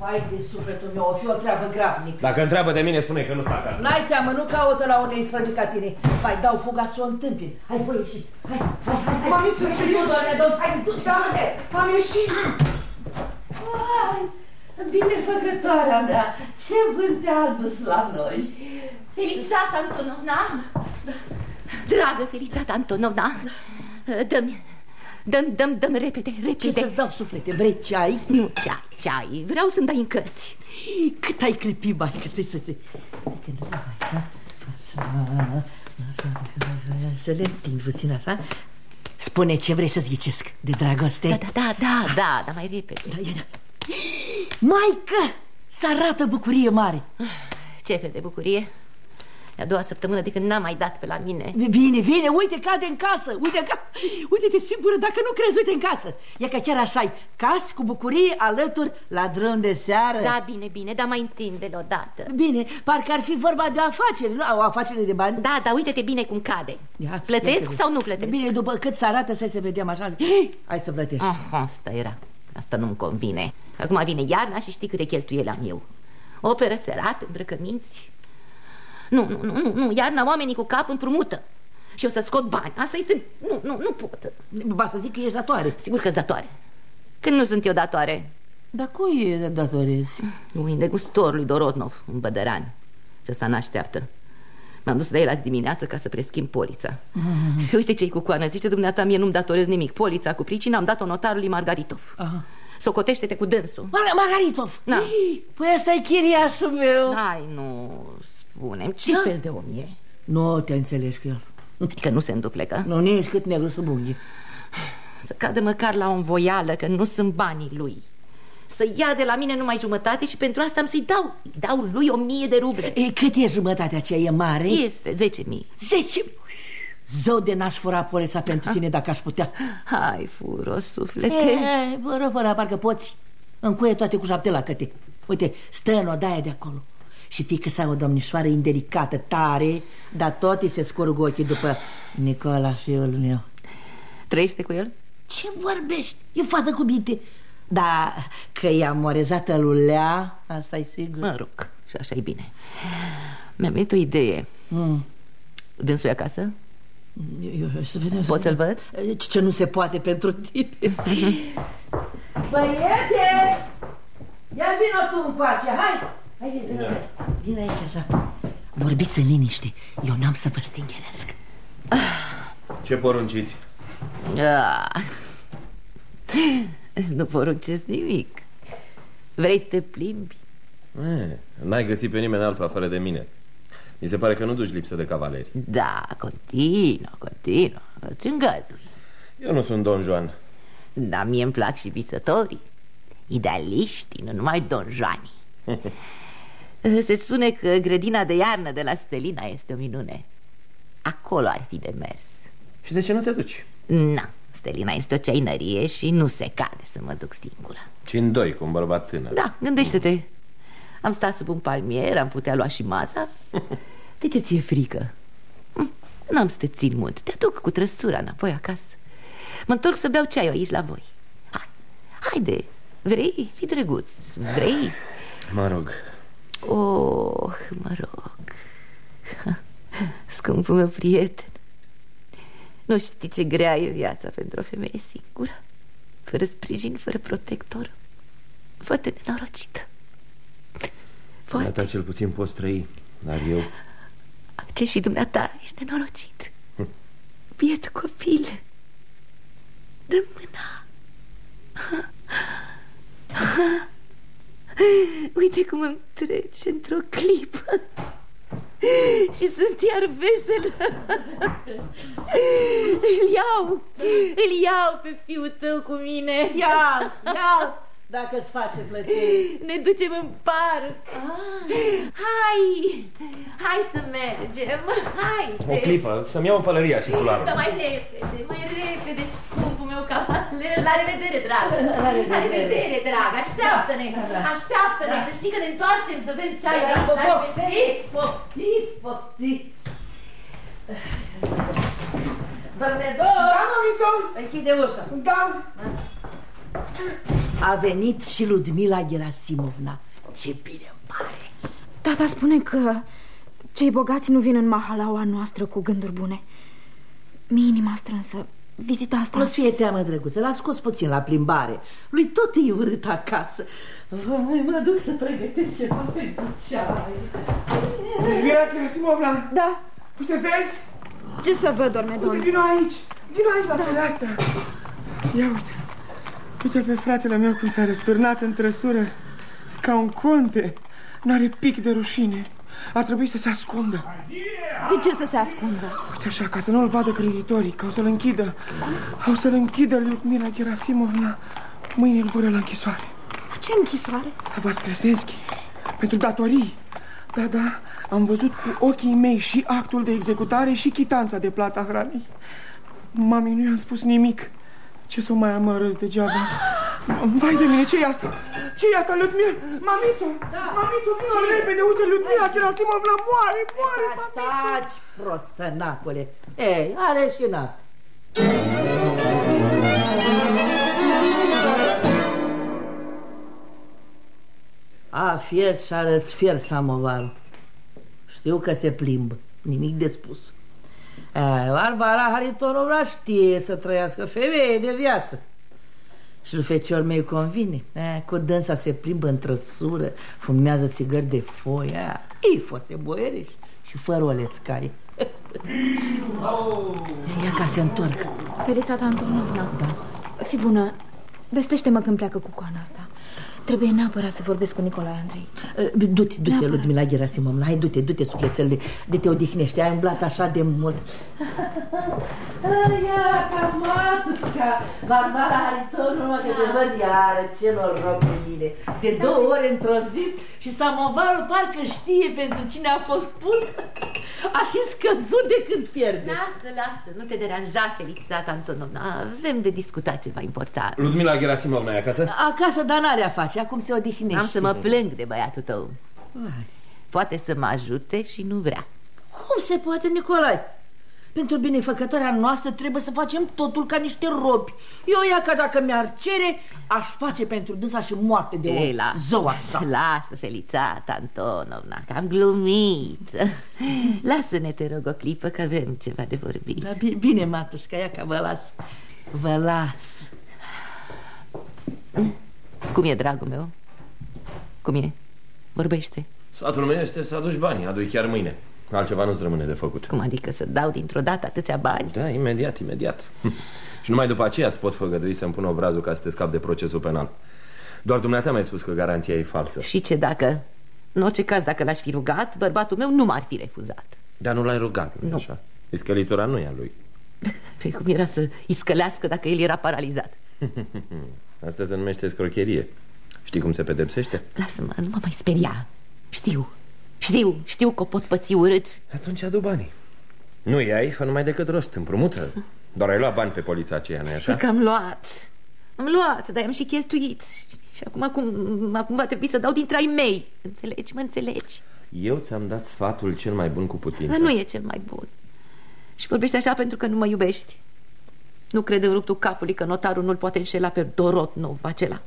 Vai de sufletul meu, o fi o treabă grabnică. Dacă întreabă de mine, spune că nu s-a acasă N-ai teamă, nu caută la unei sfădi ca tine. Hai, dau fuga să o întâmpin. Hai, voi ieșiți. Hai, hai, hai, hai. Mamiță, Nu, serios? doamne, doamne, Hai, du-te, Da, du-te. am ieșit! Hai, binefăcătoarea mea, ce vânt te-a adus la noi? Felițata Antonovna Dragă Felițata Antonovna Dă-mi, dă-mi, dă-mi, dă-mi repede, Ce repede să-ți dau suflete? Vrei ceai? Nu ceai, ceai, vreau să-mi dai în cărți Cât ai clipit, mai că stai să se... Așa, așa, să le întind puțin așa. Spune ce vrei să-ți ghicesc de dragoste. Da, da, da, da, da, dar mai repede Da, ia, da. Maică, să arată bucurie mare. Ce fel de bucurie E a doua săptămână de când n-am mai dat pe la mine Vine, vine, uite, cade în casă Uite, ca... uite-te singură, dacă nu crezi, uite în casă E că chiar așa -i. Casi cu bucurie alături la drum de seară Da, bine, bine, dar mai întinde-l odată Bine, parcă ar fi vorba de o afacere, nu? O afacere de bani Da, da, uite-te bine cum cade Ia, ia Plătesc să sau văd. nu plătesc? Bine, după cât să arată, să se vedem așa Hai să plătești Ah, asta era Asta nu-mi convine. Acum vine iarna și știi câte cheltuieli am eu. Operă serat, îmbrăcăminți. Nu, nu, nu, nu, nu Iarna oamenii cu cap împrumută. Și eu să scot bani. Asta este... Nu, nu, nu pot. Ba să zic că ești datoare. Sigur că-s datoare. Când nu sunt eu datoare? Dar cui datorezi? Lui negustorului Dorodnov, în Bădărani. Și ăsta n-așteaptă M-am dus la el azi dimineață ca să preschimb polița. Mm. Uite ce-i cu coană, zice dumneata mie nu-mi datorez nimic. Polița cu pricina am dat-o notarului Margaritov. Aha. Socotește-te cu dânsul. Mar Margaritov! Da. Păi ăsta e chiriașul meu. Hai, nu spune ce Da. fel de om e? Nu te înțelegi cu el. Adică nu se înduplecă. Nu, nici cât negru sub unghii. Să cadă măcar la o învoială Că nu sunt banii lui Să ia de la mine numai jumătate Și pentru asta am să-i dau Îi dau lui o mie de ruble. E, Cât e jumătatea aceea? E mare? Este zece mii. Zece Zău de n-aș fura polița pentru tine dacă aș putea. Hai, furo, suflete. E, fără, fără, parcă poți. Încuie toate cu șapte lacăte. Uite, stă în odaia de acolo. Și fică sa o domnișoară indelicată, tare Dar tot îi se scurg ochii după Nicola, fiul meu Trăiește cu el? Ce vorbești? E fată cu minte Da, că e amorezată lulea Asta e sigur Mă rog, și așa e bine Mi-a venit o idee mm. Dânsul e acasă? Eu, eu, să vedem, să Pot să-l vedem. văd? Ce, ce nu se poate pentru tine Băiete Ia vină tu încoace, hai Hai, vină, Da. vină aici așa Vorbiți în liniște, eu n-am să vă stingheresc Ce porunciți? Ah. Nu poruncesc nimic. Vrei să te plimbi? Eh, N-ai găsit pe nimeni altul afară de mine. Mi se pare că nu duci lipsă de cavaleri. Da, continuă, continuă. Îți îngădui. Eu nu sunt Don Juan. Dar mie îmi plac și visătorii. Idealiștii, nu numai donjoanii Se spune că grădina de iarnă de la Stelina este o minune. Acolo ar fi de mers. Și de ce nu te duci? Na, Stelina este o ceinărie și nu se cade să mă duc singură. Ci în doi, cu un bărbat tânăr. Da, gândește-te. Am stat sub un palmier, am putea lua și masa De ce ți-e frică? Hm, N-am să te țin mult. Te duc cu trăsura înapoi acasă. Mă întorc să beau ceaiul aici la voi. Hai, haide, vrei? Fi drăguț, vrei? Mă rog. Oh, mă rog. Scumpul meu prieten Nu știi ce grea e viața pentru o femeie singură? Fără sprijin, fără protector. Fă-te nenorocită. Dumneata Poate cel puțin poți trăi Dar eu ce și dumneata ești nenorocit. Biet copil. Dă mâna. Uite cum îmi trece într-o clipă Și sunt iar veselă. Îl iau Îl iau pe fiul tău cu mine. Ia, ia, dacă îți face plăcere. Ne ducem în parc. Hai Hai să mergem. Hai. O clipă, să-mi iau pălăria și culoarul. Da, mai repede, mai repede, scumpul meu cavaler La revedere, dragă La revedere. La revedere, dragă, așteaptă-ne Da, da. Așteaptă-ne, să știi că ne întoarcem să bem ceai Da, aici da, la Poftiți, poftiți, poftiți Dormedor, Da, mamițo! închide ușa Da! A venit și Ludmila Gerasimovna Ce bine îmi pare Tata spune că cei bogați nu vin în mahalaua noastră cu gânduri bune. Mi inima strânsă. Vizita asta... Nu-ți fie teamă, drăguță, l-a scos puțin la plimbare Lui tot e urât acasă Vai, mă duc să pregătesc ceva pentru ceai Mira Gerasimovna, Da, uite, vezi? ce să văd, Uite, dormedon? vino aici! Vino aici la fereastră! Ia uite! Uite pe fratele meu cum s-a răsturnat în trăsură Ca un conte N-are pic de rușine A trebuit să se ascundă. De ce să se ascundă? Uite așa, ca să nu-l vadă creditorii Că o să-l închidă. Au să-l închidă Lyudmila Gerasimovna. Mâine îl vor la închisoare. La ce închisoare? La Vascresenski Pentru datorii. Da, da, am văzut cu ochii mei și actul de executare și chitanța de plata hranei Mami, nu i-am spus nimic Ce să o mai amărăs degeaba? Vai de mine, ce e asta? ce e asta, Ludmila? Mamițo, Da. mamițo, vină repede, uite, Ludmila Gerasimovna moare, moare, mamițo Taci, prostănacule Ei, are și nat A fiert și a răsfiert samovarul Știu că se plimbă. Nimic de spus. e, Barbara Haritonovna știe să trăiască femeie de viață și lui fecior meu convine e, Cu dânsa se plimbă în trăsură Fumează țigări de foi e, Ei foste boieriși Și fără olețcaie Ia ca se întorc Felița Antonovna. Da. Fi bună, vestește-mă când pleacă cu coana asta. Trebuie neapărat să vorbesc cu Nicolae Andrei. Uh, Du-te, du-te, Neapărat. Ludmila Gerasimovna Hai, du-te, du-te, sufletelului De te odihnește, ai umblat așa de mult Ia, ca matușca Barbara Haritonova, că te văd iară Ce noroc de mine De două ore într-o zi Și samovarul parcă știe pentru cine a fost pus A și scăzut de când pierde. Lasă, lasă, nu te deranja, Felicitat Antonovna Avem de discutat ceva important. Ludmila Gerasimovna e acasă? Acasă, dar n-are a face, acum se odihnește. Am să mă plâng de băiatul tău. Poate să mă ajute și nu vrea. Cum se poate, Nicolae? Pentru binefăcătoarea noastră trebuie să facem totul ca niște robi. Eu ea că dacă mi-ar cere, aș face pentru dânsa și moarte de Ei, om. la, Zoa sa. Lasă, Felițata Antonovna, că am glumit Lasă-ne, te rog, o clipă, că avem ceva de vorbit Da, bine, bine, Matușca, ia că vă las. Vă las. Cum e, dragul meu? Cum e? Vorbește Sfatul meu este să aduci banii, adu chiar mâine Altceva nu-ți rămâne de făcut Cum adică să dau dintr-o dată atâția bani? Da, imediat, imediat Și numai după aceea îți pot făgădui să-mi pun obrazul ca să te scap de procesul penal Doar dumneata mi-ai spus că garanția e falsă Și ce dacă? În orice caz, dacă l-aș fi rugat, bărbatul meu nu m-ar fi refuzat Dar nu l-ai rugat, nu Nu. așa? Iscălitura nu e a lui Păi cum era să iscălească dacă el era paralizat? Asta se numește scrocherie Știi cum se pedepsește? Lasă-mă, nu mă mai speria Știu, știu, știu că o pot păți urât. Atunci adu banii. Nu i-ai, fă numai decât rost, împrumută. Doar ai luat bani pe poliția aceea, nu-i Spui așa? că am luat. Am luat, dar am și cheltuit. Și acum, acum, acum va trebui să dau dintre ai mei. Înțelegi, mă înțelegi? Eu ți-am dat sfatul cel mai bun cu putință. Dar nu e cel mai bun. Și vorbești așa pentru că nu mă iubești. Nu cred în ruptul capului că notarul nu-l poate înșela pe Dorotnov acela.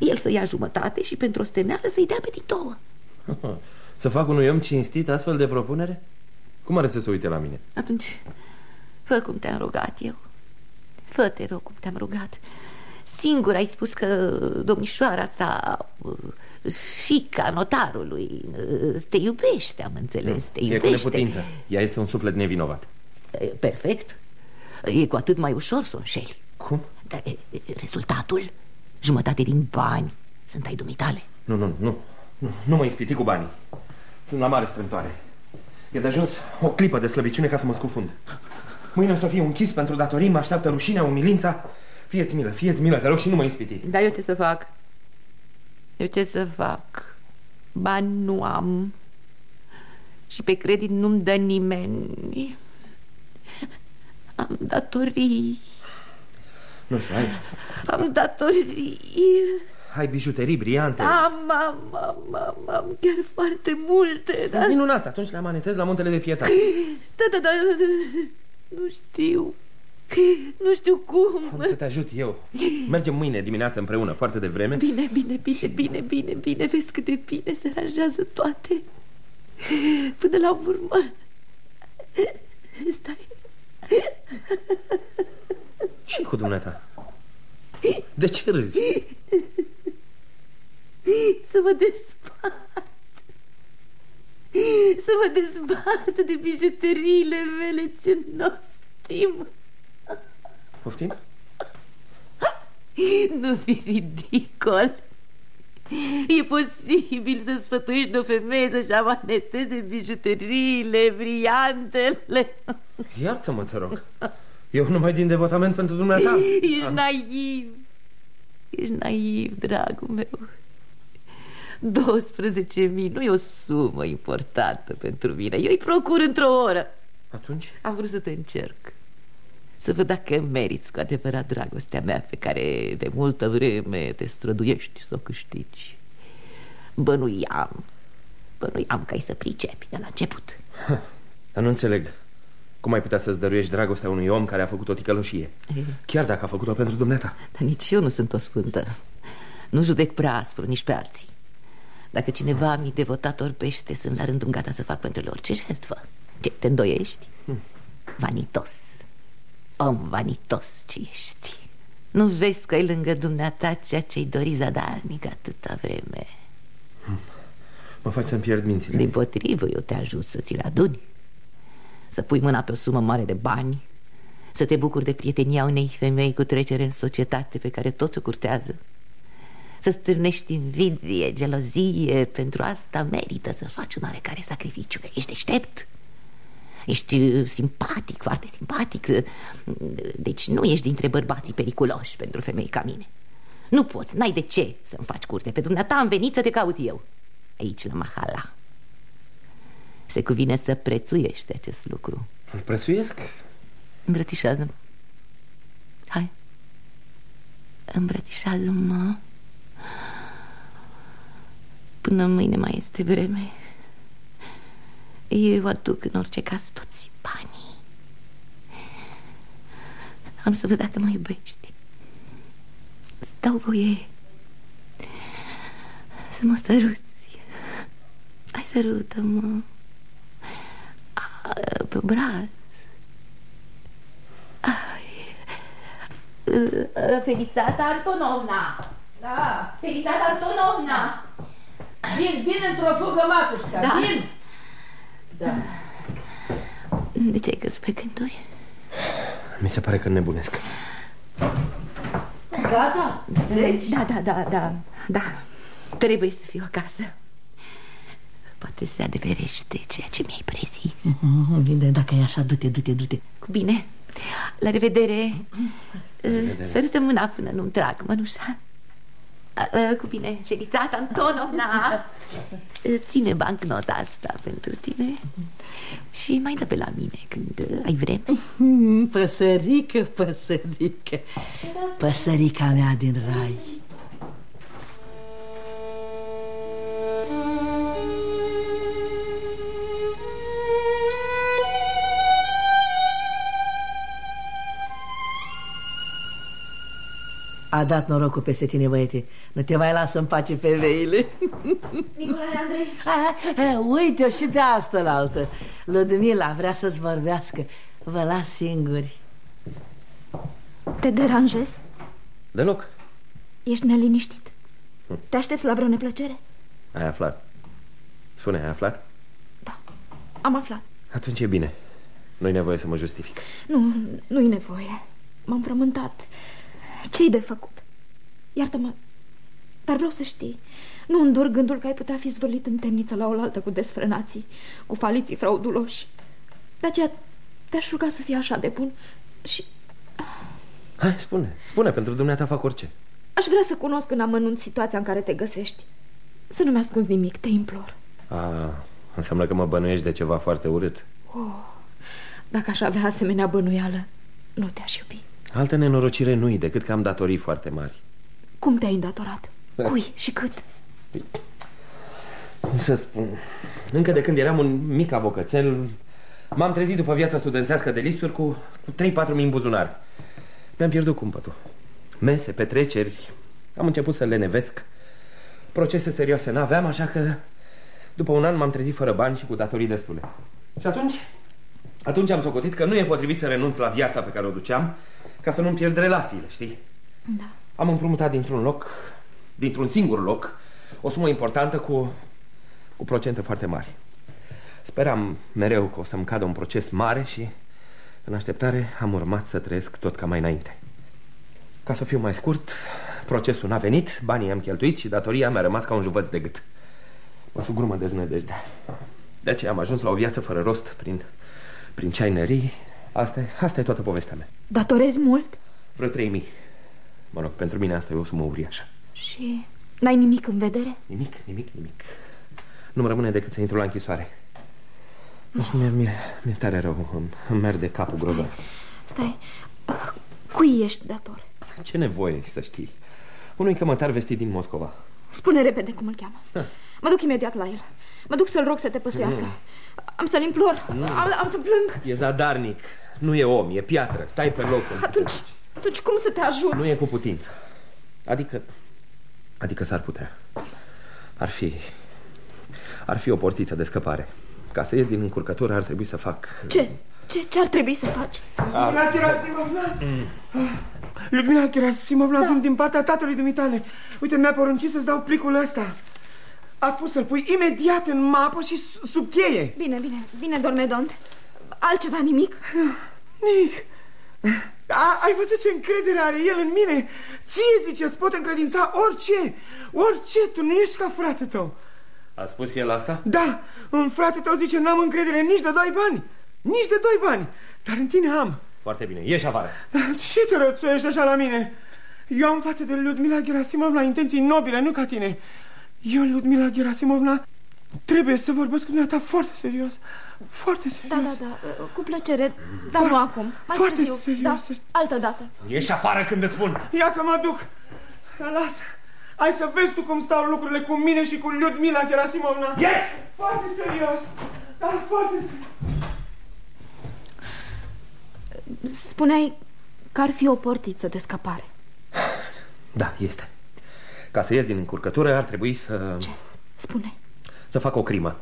El să ia jumătate și pentru o steneală să-i dea pe din două Să fac unui om cinstit astfel de propunere? Cum are să se uite la mine? Atunci, fă cum te-am rugat eu. Fă, te rog, cum te-am rugat. Singur ai spus că domnișoara asta Fica notarului Te iubește, am înțeles Te E cu iubește. neputință. Ea este un suflet nevinovat. E, Perfect. E cu atât mai ușor să o înșeli. Cum? Dar e, e, rezultatul? Jumătate din bani sunt ai dumitale. Nu, nu, nu Nu, nu mă ispiti cu banii Sunt la mare strâmtoare. E de ajuns o clipă de slăbiciune ca să mă scufund. Mâine o să fiu închis pentru datorii Mă așteaptă rușinea, umilința. Fieți milă, fieți milă, te rog și nu mă ispiti. Dar eu ce să fac? Eu ce să fac? Bani nu am. Și pe credit nu-mi dă nimeni. Am datorii. Nu știu, ai, Am datorii ai bijuterii briante Am, am, am, am, am chiar foarte multe dar... Minunat, atunci le amanetez la muntele de pietate. Da, da, da, nu știu Nu știu cum. Am să te ajut eu. Mergem mâine dimineață împreună, foarte devreme. Bine, bine, bine, bine, bine, bine Vezi cât de bine se aranjează toate. Până la urmă. Stai. Ce cu dumneata? De ce râzi? Să mă despart Să mă despart de bijuteriile mele ce nu stim Poftim? Nu fi ridicol. E posibil să sfătuiești o femeie să-și amaneteze bijuteriile, briantele Iartă-mă, te rog. Eu numai din devotament pentru dumneata. Ești naiv. Ești naiv, dragul meu 12.000 nu e o sumă importantă pentru mine. Eu îi procur într-o oră. Atunci? Am vrut să te încerc. Să văd dacă meriți cu adevărat dragostea mea Pe care de multă vreme te străduiești să o câștigi. Bănuiam Bănuiam că ai să pricepi de la început. Dar nu înțeleg. Cum ai putea să-ți dăruiești dragostea unui om care a făcut o ticăloșie? Chiar dacă a făcut-o pentru dumneata. Dar nici eu nu sunt o sfântă. Nu judec prea aspru, nici pe alții Dacă cineva mi devotat orbește Sunt la rândul gata să fac pentru el orice jertfă? Ce, te îndoiești? Vanitos. Om vanitos ce ești. Nu vezi că e lângă dumneata ceea ce-i dori zadarnic atâta vreme. Mă faci să-mi pierd mințile. Din potrivă, eu te ajut să ți-l aduni. Să pui mâna pe o sumă mare de bani. Să te bucuri de prietenia unei femei cu trecere în societate Pe care toți o curtează Să stârnești invidie, gelozie. Pentru asta merită să faci un oarecare sacrificiu Că ești deștept. Ești uh, simpatic, foarte simpatic. Deci nu ești dintre bărbații periculoși pentru femei ca mine. Nu poți, n-ai de ce să-mi faci curte. Pe dumneata am venit să te caut eu Aici, la Mahala. Se cuvine să prețuiești acest lucru. Îl prețuiesc? Îmbrățișează-mă. Hai. Îmbrățișează-mă Până mâine mai este vreme. Eu aduc în orice caz toți banii. Am să văd dacă mă iubești Îți dau voie Să mă săruți. Hai sărută-mă. A, Pe braț. Ai. Feliciata Antonovna Da, Feliciata Antonovna vin, vin într-o fugă, matușca, Da. vin! Da. De ce ai căzut pe gânduri? Mi se pare că nebunesc Gata? Deci? Da, da, da, da, da Trebuie să fiu acasă Poate se adeverește ceea ce mi-ai prezis Mm, Bine, dacă e așa, du-te, du-te, du-te. Cu bine La revedere Sărută mâna până nu-mi trag mănușa Uh, Cu bine, Feliciata Antonovna Ține bancnota asta pentru tine. Și mai dă pe la mine când uh, ai vreme. Mm, Păsărică, păsărică, păsărica mea din rai. A dat norocul peste tine, băiete. Nu te mai lasă în pace femeile. Nicolae Andrei, A, a, Uite-o și pe asta la altă. Ludmila vrea să-ți vorbească. Vă las singuri. te deranjez? Deloc Ești neliniștit? Te aștepți la vreo neplăcere? Ai aflat Spune, ai aflat? Da, am aflat Atunci e bine Nu-i nevoie să mă justific Nu, nu-i nevoie M-am frământat Ce-i de făcut? Iartă-mă Dar vreau să știi Nu îndur gândul că ai putea fi zvârlit în temniță la oaltă cu desfrânații Cu faliții frauduloși. De aceea te-aș ruga să fii așa de bun Și Hai, spune, spune, pentru dumneata fac orice. Aș vrea să cunosc în amănunt situația în care te găsești. Să nu-mi ascunzi nimic, te implor. A, înseamnă că mă bănuiești de ceva foarte urât. Dacă aș avea asemenea bănuială Nu te-aș iubi Altă nenorocire nu-i decât că am datorii foarte mari. Cum te-ai îndatorat? Cui și cât? Cum să spun? Încă de când eram un mic avocățel M-am trezit după viața studențească de lipsuri cu, cu 3-4 mii în buzunar Mi-am pierdut cumpătul. Mese, petreceri Am început să le nevesc. Procese serioase n-aveam, așa că După un an m-am trezit fără bani și cu datorii destule. Și atunci Atunci am socotit că nu e potrivit să renunț la viața pe care o duceam Ca să nu-mi pierd relațiile, știi? Da. Am împrumutat dintr-un loc Dintr-un singur loc O sumă importantă cu Cu procente foarte mari Speram mereu că o să-mi cadă un proces mare și În așteptare am urmat să trăiesc tot ca mai înainte Ca să fiu mai scurt Procesul n-a venit, banii am cheltuit Și datoria mi-a rămas ca un juvăț de gât Mă sugrumă deznădejdea De aceea am ajuns la o viață fără rost Prin, prin ceainării asta, e- asta e toată povestea mea. Datorezi mult? Vreo 3000 Mă rog, pentru mine asta e o sumă uriașă Și n-ai nimic în vedere? Nimic, nimic, nimic. Nu-mi rămâne decât să intru la închisoare. Nu știu, mi-e, mi mi tare rău îmi, îmi merg de capul grozav. Stai, uh, cui ești dator? Ce nevoie ai să știi? Unui cămătar vestit din Moscova. Spune repede cum îl cheamă. Mă duc imediat la el. Mă duc să-l rog să te păsuiască. Am să-l implor. Am, am să plâng. E zadarnic, nu e om, e piatră Stai pe locul Atunci, atunci cum să te ajut? Nu e cu putință Adică, adică s-ar putea Ar fi Ar fi o portiță de scăpare Ca să ies din încurcătură ar trebui să fac Ce? Ce, ce ar trebui să faci? Ludmila Gerasimovna! Ludmila Gerasimovna, da. vin din partea tatălui dumitale. Uite, mi-a poruncit să-ți dau plicul ăsta. A spus să-l pui imediat în mapă și s- sub cheie. Bine, bine, bine, dormedont Altceva nimic? Nimic. A, ai văzut ce încredere are el în mine? Ție, zice, îți pot încredința orice. Orice, tu nu ești ca frate tău. A spus el asta? Da, un frate tău zice, n-am încredere nici de doi bani. Nici de doi bani. Dar în tine am. Foarte bine, ieși afară Ce te rățuiești așa la mine? Eu am față de Ludmila Gerasimovna intenții nobile, nu ca tine. Eu, Ludmila Gerasimovna, trebuie să vorbesc cu dumneata foarte serios. Foarte serios. Da, da, da, cu plăcere Dar nu acum, mai foarte târziu serios. Da, altă dată Ieși afară când îți spun Ia că mă duc. Dar lasă. Hai să vezi tu cum stau lucrurile cu mine și cu Ludmila Gerasimovna. Ieși! Foarte serios. Dar foarte serios. Spuneai că ar fi o portiță de scăpare. Da, este. Ca să ies din încurcătură ar trebui să... Ce? Spune. Să fac o crimă.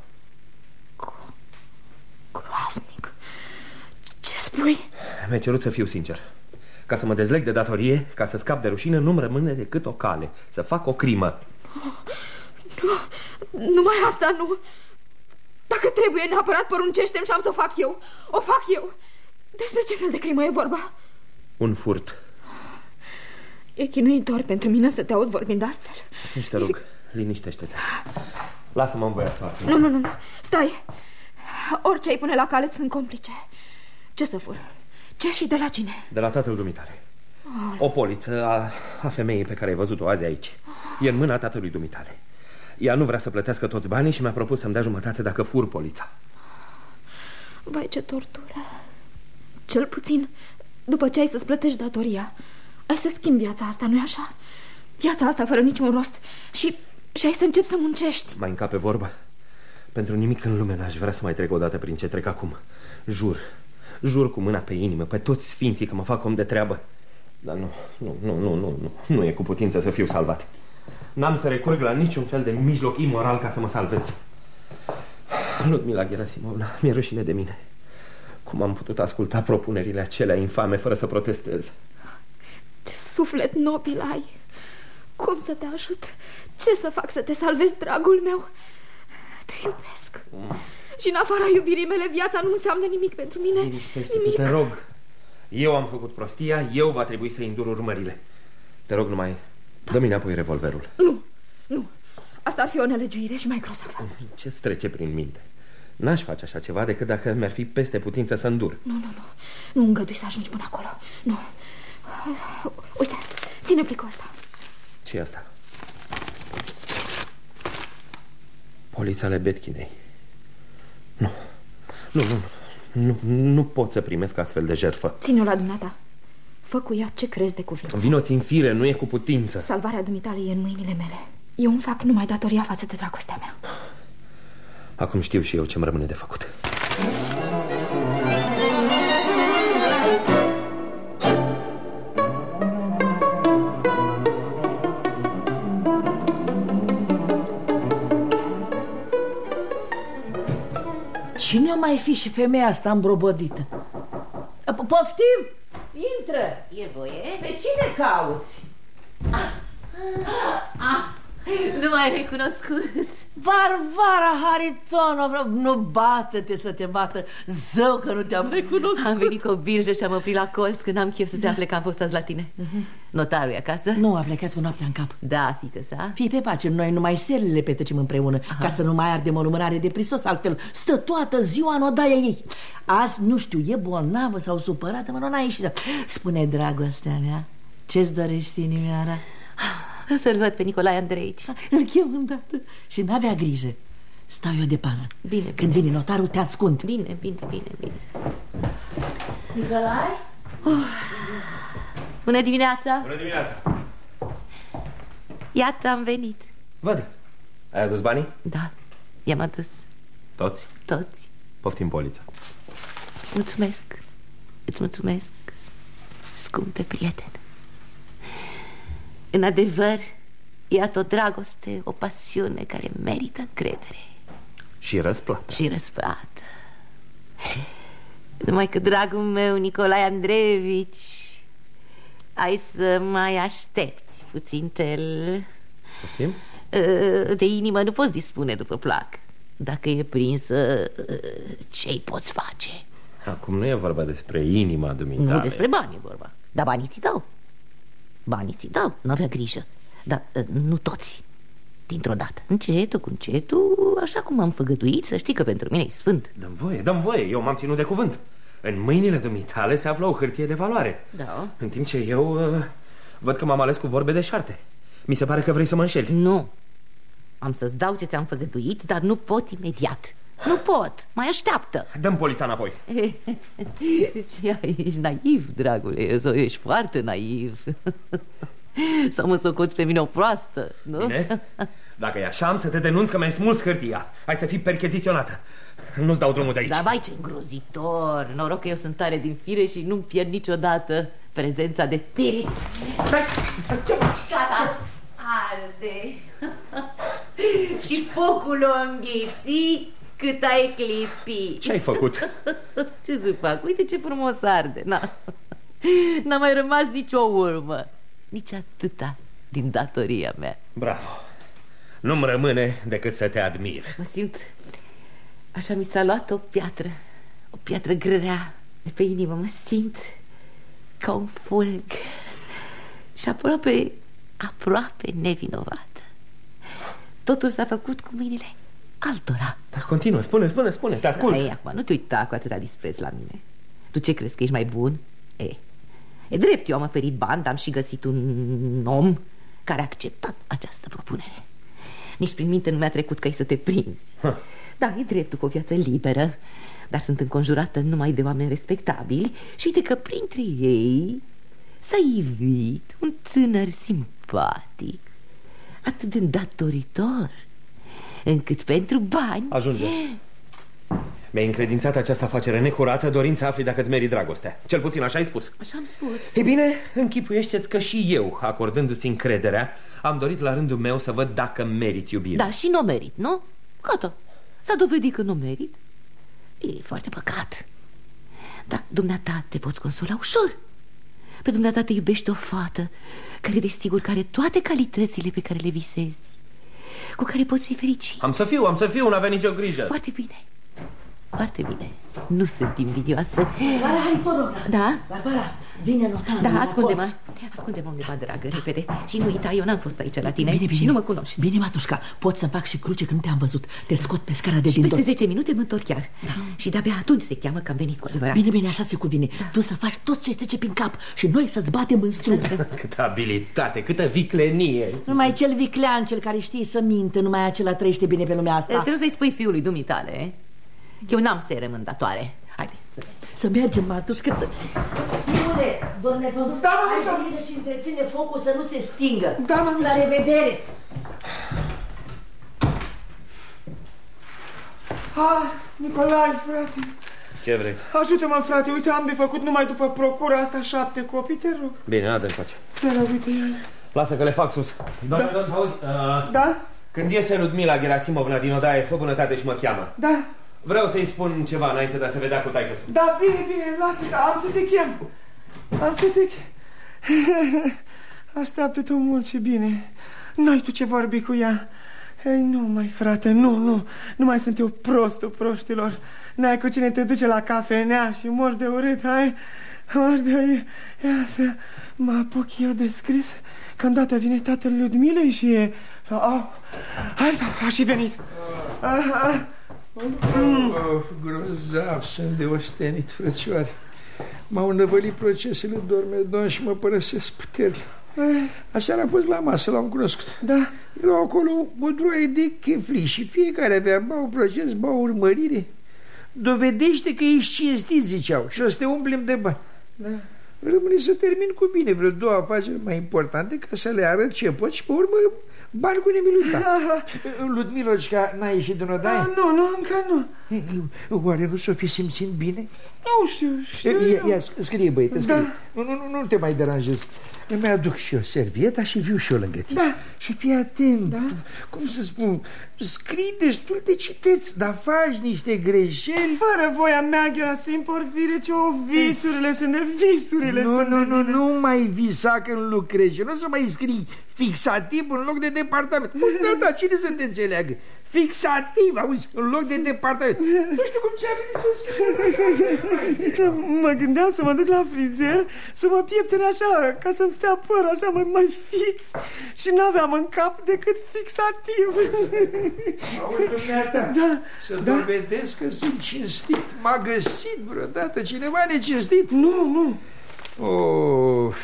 Groasnic. Ce spui? Mi-a cerut să fiu sincer. Ca să mă dezleg de datorie, ca să scap de rușine, nu-mi rămâne decât o cale. Să fac o crimă. Nu, numai asta nu. Dacă trebuie neapărat poruncește și am să o fac eu. O fac eu. Despre ce fel de crimă e vorba? Un furt. E chinuitor pentru mine să te aud vorbind astfel. Atunci te rog, liniștește-te. Lasă-mă în voia să fac. Nu, nu, nu, nu. Stai. Orice ai pune la cale sunt complice. Ce să fur? Ce și de la cine? De la tatăl dumitare. O poliță a, a femeii pe care ai văzut-o azi aici. E în mâna tatălui dumitare. Ea nu vrea să plătească toți banii și mi-a propus să-mi dea jumătate dacă fur polița. Vai, ce tortură. Cel puțin, după ce ai să-ți plătești datoria, ai să schimbi viața asta, nu-i așa? Viața asta fără niciun rost și, și ai să începi să muncești. Mai încape vorba? Pentru nimic în lume n-aș vrea să mai trec o dată prin ce trec acum. Jur, jur cu mâna pe inimă, pe toți sfinții că mă fac om de treabă. Dar nu, nu, nu, nu, nu, nu, nu e cu putință să fiu salvat. N-am să recurg la niciun fel de mijloc imoral ca să mă salvez. Ludmila Gerasimovna, mi-e rușine de mine. Cum am putut asculta propunerile acelea infame fără să protestez? Ce suflet nobil ai! Cum să te ajut? Ce să fac să te salvezi, dragul meu? Te iubesc. Mm. Și în afara iubirii mele, viața nu înseamnă nimic pentru mine. Liniștește-te, te rog. Eu am făcut prostia, eu va trebui să îndur urmările. Te rog numai, da. dă-mi înapoi revolverul. Nu, nu. Asta ar fi o nelegiuire și mai grozavă. Ce-ți trece prin minte? N-aș face așa ceva decât dacă mi-ar fi peste putință să îndur. Nu, nu, nu. Nu îngădui să ajungi până acolo. Nu. Uite, ține plicul ăsta. ce e asta? Polițale Betchinei. Nu. Nu, nu, nu, nu pot să primesc astfel de jertfă. Ține-o la dumneata. Fă cu ea ce crezi de cuvință. Vino-ți în fire, nu e cu putință. Salvarea dumitale e în mâinile mele. Eu îmi fac numai datoria față de dragostea mea. Acum știu și eu ce-mi rămâne de făcut. Cine o mai fi și femeia asta îmbrobodită? Poftim? Intră! E voie? Pe cine cauți? Ah, ah, nu mai ai recunoscut. Varvara Haritonov, nu bată-te să te bată Zău că nu te-am recunoscut Am venit cu o birjă și am oprit la colț Când am chef să se afle că am fost azi la tine uh-huh. Notarul e acasă? Nu, a plecat cu noaptea în cap Da, fică sa Fii pe pace, noi numai serile petrecem împreună Aha. Ca să nu mai ardem o lumânare de prisos Altfel stă toată ziua în odaia ei Azi, nu știu, e bolnavă sau supărată Mă, nu n-a ieșit Spune, dragostea mea, ce-ți dorești inimioara? Vreau să-l văd pe Nicolae Andreici Îl chem îndată. Și n-avea grijă. Stau eu de pază. Bine, Când bine. vine notarul te ascund. Bine, bine, bine, bine. Nicolae? Oh. Bună dimineața. Bună dimineața. Iată, am venit. Văd. Ai adus banii? Da, i-am adus. Toți? Toți. Poftim polița Mulțumesc. Îți mulțumesc Scumpe prieten În adevăr Iată o dragoste, o pasiune care merită încredere. Și răsplată. Și răsplată. Numai că, dragul meu, Nicolae Andreevici Ai să mai aștepți puțin tel Poftim? De inimă nu poți dispune după plac Dacă e prinsă, ce-i poți face? Acum nu e vorba despre inima dumitale Nu despre bani e vorba. Dar banii ți dau Banii ți dau, nu avea grijă. Dar nu toți Dintr-o dată, încetul cu încetul Așa cum am făgăduit, să știi că pentru mine e sfânt. Dăm voie, dăm voie, eu m-am ținut de cuvânt. În mâinile dumitale se află o hârtie de valoare. Da. În timp ce eu uh, văd că m-am ales cu vorbe de șarte. Mi se pare că vrei să mă înșeli. Nu. Am să-ți dau ce ți-am făgăduit, dar nu pot imediat Nu pot, mai așteaptă Dăm polița înapoi Ce ești naiv, dragule Ești foarte naiv Sau mă socoți pe mine o proastă, nu? Bine, dacă e așa am să te denunț că mi-ai smuls hârtia Hai să fii percheziționată Nu-ți dau drumul de aici Dar vai ce îngrozitor Noroc că eu sunt tare din fire și nu-mi pierd niciodată prezența de spirit. Ce faci? Gata! Arde! Și focul o înghiți cât ai clipi. Ce ai făcut? Ce să fac? Uite ce frumos arde. N-a, N-a mai rămas nicio urmă. Nici atâta din datoria mea. Bravo. Nu-mi rămâne decât să te admir. Mă simt... Așa mi s-a luat o piatră. O piatră grea de pe inimă. Mă simt ca un fulg. Și aproape, aproape nevinovată. Totul s-a făcut cu mâinile altora. Dar continuă, spune, spune, spune, te ascult. Ei, acum, nu te uita cu atâta dispreț la mine. Tu ce crezi, că ești mai bun? E, e drept, eu am oferit bani, am și găsit un om care a acceptat această propunere. Nici prin minte nu mi-a trecut că ai să te prinzi. Ha. Da, e dreptul cu o viață liberă, dar sunt înconjurată numai de oameni respectabili și uite că printre ei s-a ivit un tânăr simpatic, atât de îndatoritor, încât pentru bani... Ajunge. Mi-ai încredințat această afacere necurată dorind să afli dacă îți meri dragostea. Cel puțin așa ai spus. Așa am spus. E bine, închipuiește-ți că și eu, acordându-ți încrederea, am dorit la rândul meu să văd dacă merit iubire. Da, și nu merit, nu? Gata. S-a dovedit că nu merit. E foarte păcat. Dar dumneata te poți consola ușor. Pe dumneata te iubește o fată care desigur care toate calitățile pe care le visezi. Cu care poți fi fericit. Am să fiu, am să fiu, n-avea nicio grijă. Foarte bine. Foarte bine. Nu sunt invidioasă. Barbara, hai, porumă. Da? Barbara, vine notanul. Da, ascunde-mă. Ascunde-mă undeva, dragă, repede. Și nu uita, eu n-am fost aici la tine bine, bine. și nu mă cunoști. Bine, Matușca, pot să fac și cruce când te am văzut. Te scot pe scara de și din peste 10 minute mă întorc chiar. Da. Și de-abia atunci se cheamă că am venit cu adevărat. Bine, bine, așa se cuvine. Da. Tu să faci tot ce trece prin cap și noi să-ți batem în strună. câtă abilitate, câtă viclenie. Numai cel viclean, cel care știe să minte, numai acela trăiește bine pe lumea asta. Trebuie să-i spui fiului dumitale, eh? Eu n-am să-i rămân datoare. Haide, să mergem. Să mergem, Matușcă, să... Fiule, domne, domnule, da, hai grijă și întreține focul să nu se stingă. Da, mă, La revedere. Ah, Nicolai, frate. Ce vrei? Ajută-mă, frate, uite, am de făcut numai după procura asta șapte copii, te rog. Bine, adă face. Te rog, uite el. Lasă că le fac sus. Doamne, da. auzi? Uh, da? Când iese Ludmila Gerasimovna din odaie, fă bunătate și mă cheamă. Da. Vreau să-i spun ceva înainte de a se vedea cu taică -sul. Da, bine, bine, lasă, am să te chem. Am să te chem. Așteaptă tu mult și bine. Noi tu ce vorbi cu ea. Ei, nu, mai frate, nu, nu. Nu mai sunt eu prostul proștilor. N-ai cu cine te duce la cafenea și mor de urât, hai? Mor de urât. Ia să mă apuc eu de scris. Că îndată vine tatăl Ludmilei și e... Oh, hai, aș și venit. Ah, ah. Mm. Oh, grozav, sunt de ostenit, frățioare. M-au năvălit procesele dormedon și mă părăsesc puterile. Așa a fost la masă, l-am cunoscut. Da. Erau acolo o droaie de chefli și fiecare avea ba un proces, ba o urmărire. Dovedește că ești cinstit, ziceau, și o să te umplem de bani. Da. Rămâne să termin cu bine vreo două afaceri mai importante ca să le arăt ce pot și pe urmă bani cu nemiluta. Ludmilocica n-a ieșit din odaie? A, nu, nu, încă nu. Oare nu s-o fi simțit bine? Nu știu, știu Ia, ia scrie, băiete, scrie. Da. Nu, nu, nu, nu te mai deranjezi. Îmi aduc și eu servieta și viu și eu lângă tine. Da. Și fii atent. Da. Cum să spun, scrii destul de citeți, dar faci niște greșeli. Fără voia mea, Gerasim Porfire, ce o visurile sunt de visurile nu, sunt Nu, de nu, nu, nu mai visa când lucrezi. Nu o să mai scrii fixativ în loc de departament. Nu, da, cine să te înțeleagă? Fixativ, auzi, în loc de departament. Nu știu cum ți-a venit să scrii. Mă gândeam să mă duc la frizer, să mă piepten așa, ca să-mi stea păr așa mai, mai fix și n-aveam în cap decât fixativ. Auzi, dumneata, da, să da? dovedesc că sunt cinstit. M-a găsit vreodată cineva necinstit? Nu, nu. Oh...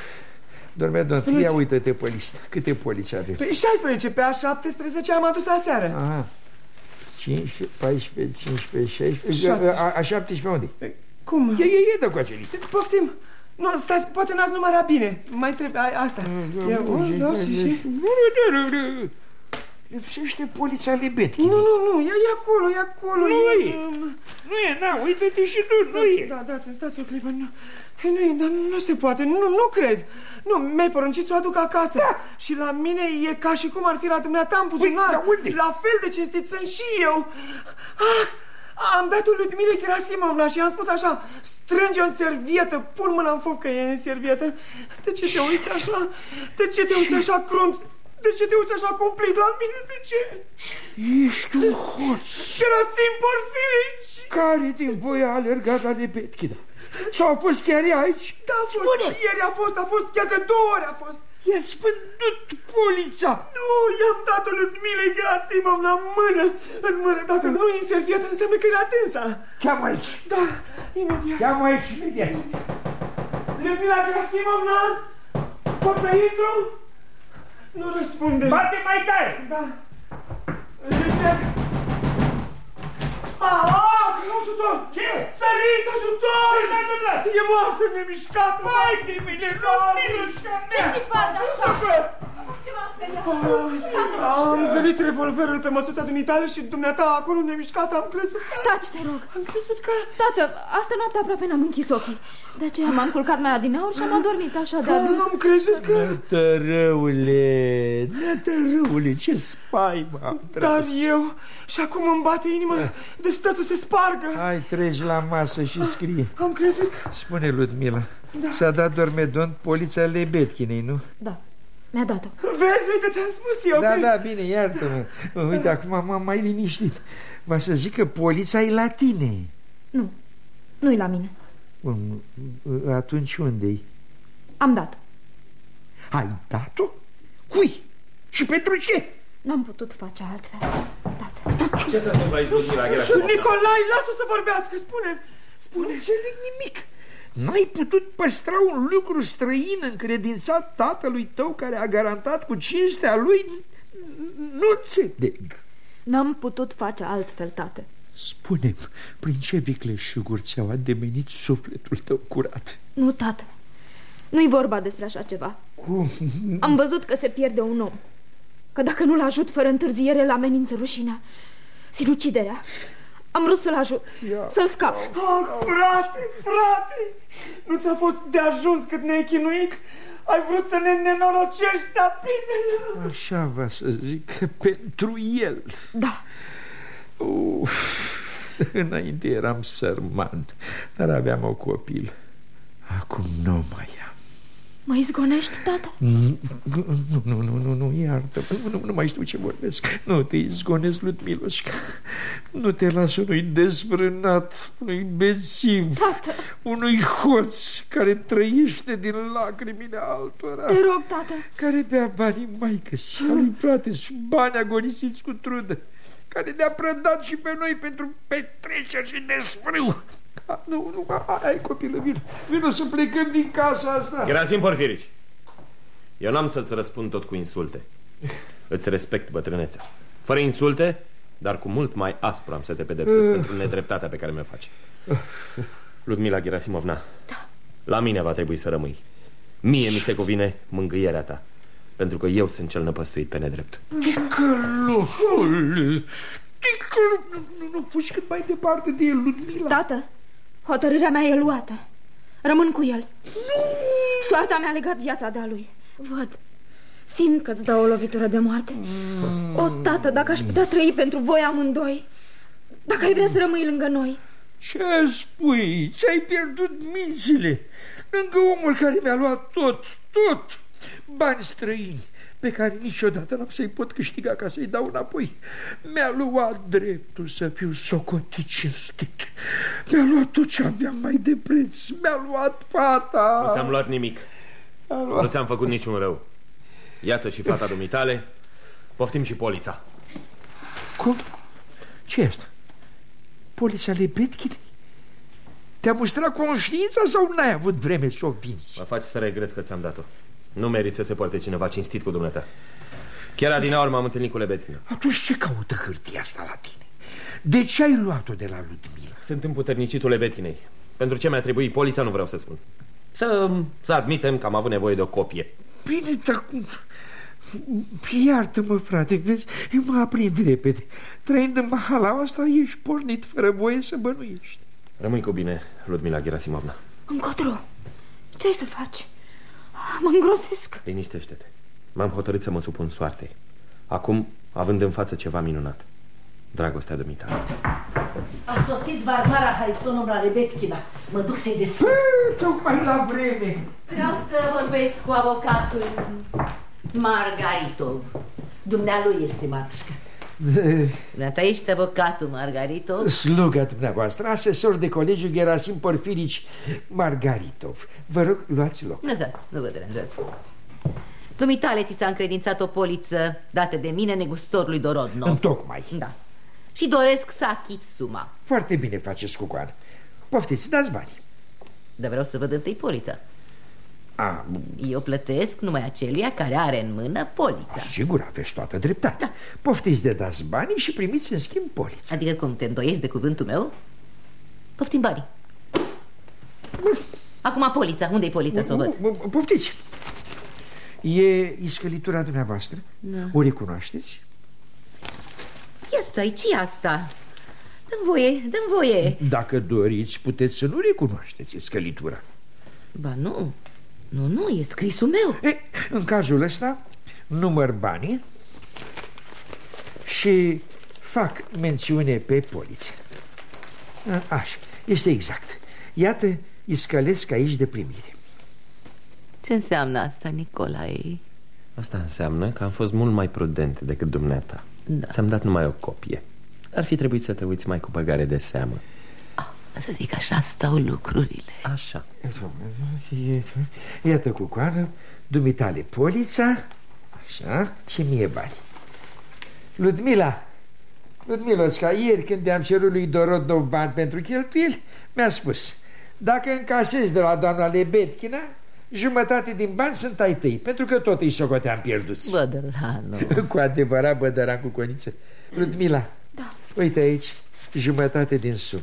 Dormea, ia uită-te pe listă. Câte poliți avem? Păi 16, pe a 17 am adus aseară. Aha. 15, 14, 15, 16... A, a 17 unde? Păi, cum? Ia, ia, ia, dă cu acele liste. Poftim. Nu, stați, poate n-ați numărat bine. Mai trebuie, asta. E 1, 2 și... Lipsește polița Lebetchi. Nu, nu, nu, e, e acolo, e acolo. Nu e, e. Nu e, na, uite-te și tu, nu e. Da, dați-mi, stați o clipă. Nu, Ei, nu e, dar nu se poate, nu, nu cred. Nu, mi-ai poruncit să o aduc acasă. Da. Și la mine e ca și cum ar fi la dumneata în buzunar. dar unde? La fel de cinstit sunt și eu. Ah, am dat-o lui Dmile Gerasimovna și am spus așa, strânge o servietă, pun mâna în foc că e în servietă. De ce te uiți așa? De ce te uiți așa crunt? De ce te uiți așa cumplit la mine? De ce? Ești un hoț. Gerasim Porfirici! Care din voi a alergat la Lebetchi? da? Sau a fost chiar ea aici? Da, a fost, ieri a fost, a fost, chiar de două ori a fost. I-a spândut polița. Nu, i-am dat-o lui Milei Gerasimovna în mână, în mână. Dacă nu e în servietă, înseamnă că e la dânsa. Cheamă aici. Da, imediat. Cheamă aici imediat. Ludmila Gerasimovna, pot să intru? Nu răspunde. Bate mai tare. Da. Ludmila... Ah, ah, ajutor! Ce? Săriți, ajutor! Ce s-a întâmplat? E moartă, nemișcat! Hai de mine, Romilușca Ce mea! țipați așa? Ce m-am speriat? Ce s-a întâmplat? Am zărit revolverul pe măsuța dumitale și dumneata acolo nemișcat am crezut că... Taci, te rog. Am crezut că... Tată, asta noapte aproape n-am închis ochii. De aceea m-am culcat mai adineauri și am adormit așa de adânc. Am crezut că... Tărăule, tărăule, ce spaimă am Dar tras. eu... Și acum îmi bate inima de stă să se spargă. Hai, treci la masă și scrie. Am crezut că... Spune, Ludmila, ți-a dat dormedont polița Lebetchinei, nu? Da, mi-a dat-o. Vezi, uite, ți-am spus eu Da, că... da, bine, iartă-mă. Uite, acum m-am mai liniștit. Va să zic că polița e la tine. Nu, nu-i la mine. Bun, Atunci unde-i? Am dat-o. Ai dat-o? Cui? Și pentru ce? N-am putut face altfel. Tată. Ce se întâmplă aici, Ludmila Nicolai, lasă să vorbească, spune Nu înțeleg nimic. N-ai putut păstra un lucru străin încredințat tatălui tău care a garantat cu cinstea lui? Nu înțeleg. N-am putut face altfel, tată. Spune prin ce vicleșuguri ți-au ademenit sufletul tău curat? Nu, tată. Nu-i vorba despre așa ceva. Cum? Am văzut că se pierde un om. Că dacă nu-l ajut fără întârziere, la amenință rușinea. Sinuciderea. Am vrut să-l ajut, să-l scap. Ah, frate, frate Nu ți-a fost de ajuns cât ne-ai chinuit? Ai vrut să ne nenorocești, dar bine Așa va să zic că pentru el. Da, Uf, înainte eram sărman, dar aveam o copil. Acum nu mai am. mă izgonești, tată? Nu, nu, nu, nu, nu, nu iartă nu, nu, nu mai știu ce vorbesc Nu te izgonesc, Ludmiloșca Nu te las unui dezbrânat Unui bețiv Tată. Unui hoț Care trăiește din lacrimile altora Te rog, tată. Care bea banii maică și al lui frate Și bani agorisiți cu trudă Care ne-a prădat și pe noi Pentru petreceri și desfrâu Ah, Nu, nu, ai copilă, vino Vino să plecăm din casa asta Gerasim Porfirici, eu n-am să-ți răspund tot cu insulte. Îți respect bătrânețea. Fără insulte, dar cu mult mai aspru am să te pedepsesc pentru nedreptatea pe care mi-o faci. Ludmila Gerasimovna, la mine va trebui să rămâi. Mie mi se cuvine mângâierea ta, pentru că eu sunt cel năpăstuit pe nedrept. Ticălosul Ticălo... Nu, nu, nu puși cât mai departe de el, Ludmila Tată, hotărârea mea e luată. Rămân cu el. Soarta mi-a legat viața de-a lui. Văd. Simt că-ți dau o lovitură de moarte. O, tată, dacă aș putea trăi pentru voi amândoi. Dacă ai vrea să rămâi lângă noi. Ce spui? Ți-ai pierdut mințile Lângă omul care mi-a luat tot, tot Bani străini pe care niciodată n-am să-i pot câștiga ca să-i dau înapoi. Mi-a luat dreptul să fiu socotit cinstit. Mi-a luat tot ce aveam mai de preț. Mi-a luat fata. Nu ți-am luat nimic. Mi-a luat... Nu ți-am făcut niciun rău. Iată și fata dumitale. Poftim și polița. Cum? ce e asta? Poliția Lebetkin? Te-a mustrat conștiința sau n-ai avut vreme să o vinzi? Mă faci să regret că ți-am dat-o. Nu meriți să se poarte cineva cinstit cu dumneata. Chiar adinaori m-am întâlnit cu Lebetkin. Atunci ce caută hârtia asta la tine? De ce ai luat-o de la Ludmila? Sunt împuternicitul Lebetkinei. Pentru ce mi-a trebuit polița nu vreau să spun. Să, să admitem că am avut nevoie de o copie. Bine, dar cum... Iartă-mă, frate, vezi, eu mă aprind repede. Trăind în mahala asta, ești pornit fără voie să bănuiești. Rămâi cu bine, Ludmila Gerasimovna. Încotro, ce ai să faci? Mă îngrozesc. Liniștește-te. M-am hotărât să mă supun soartei. Acum, având în față ceva minunat. Dragostea dumitale. A sosit Varvara Haritonovna Rebetkina. Mă duc să-i deschid. Tocmai la vreme. Vreau să vorbesc cu avocatul Margaritov. Dumnealui este matușcă. Dumneata ești avocatul Margaritov? Sluga dumneavoastră, asesor de colegiu Gerasim Porfirici Margaritov. Vă rog, luați loc. Lăsați, nu vă deranjați. Dumitale ți s-a încredințat o poliță dată de mine negustorului Dorodnov. Întocmai. Da. Și doresc să achit suma. Foarte bine faceți, Cucoan. Poftiți, dați bani. Dar vreau să văd întâi polița. A, Eu plătesc numai aceluia care are în mână polița. sigur, aveți toată dreptate. Da. Poftiți de dați banii și primiți în schimb polița. Adică cum, te îndoiești de cuvântul meu? Poftim banii. Acum polița. Unde-i polița să o văd? Poftiți. E iscălitura dumneavoastră? Da. O recunoașteți? Ia stai, ce asta? Dă-mi voie, dă-mi voie. Dacă doriți, puteți să nu recunoașteți iscălitura. Ba nu, nu, nu, e scrisul meu. E, în cazul ăsta, număr banii și fac mențiune pe poliție. A, Așa, este exact. Iată, iscălesc aici de primire. Ce înseamnă asta, Nicolae? Asta înseamnă că am fost mult mai prudent decât dumneata. Da. Ți-am dat numai o copie. Ar fi trebuit să te uiți mai cu băgare de seamă. Ah, să zic, așa stau lucrurile. Așa. Iată cu coană, dumitale polița, așa, și mie bani. Ludmila, Ludmilosca, ieri când i-am cerut lui Dorodov bani pentru cheltuieli, mi-a spus, dacă încasezi de la doamna Lebetkina, jumătate din bani sunt ai tăi, pentru că tot îi socoteam pierduți. Bădăranu. Cu adevărat bădăran cu coniță. Ludmila, Da. uite aici, jumătate din sub.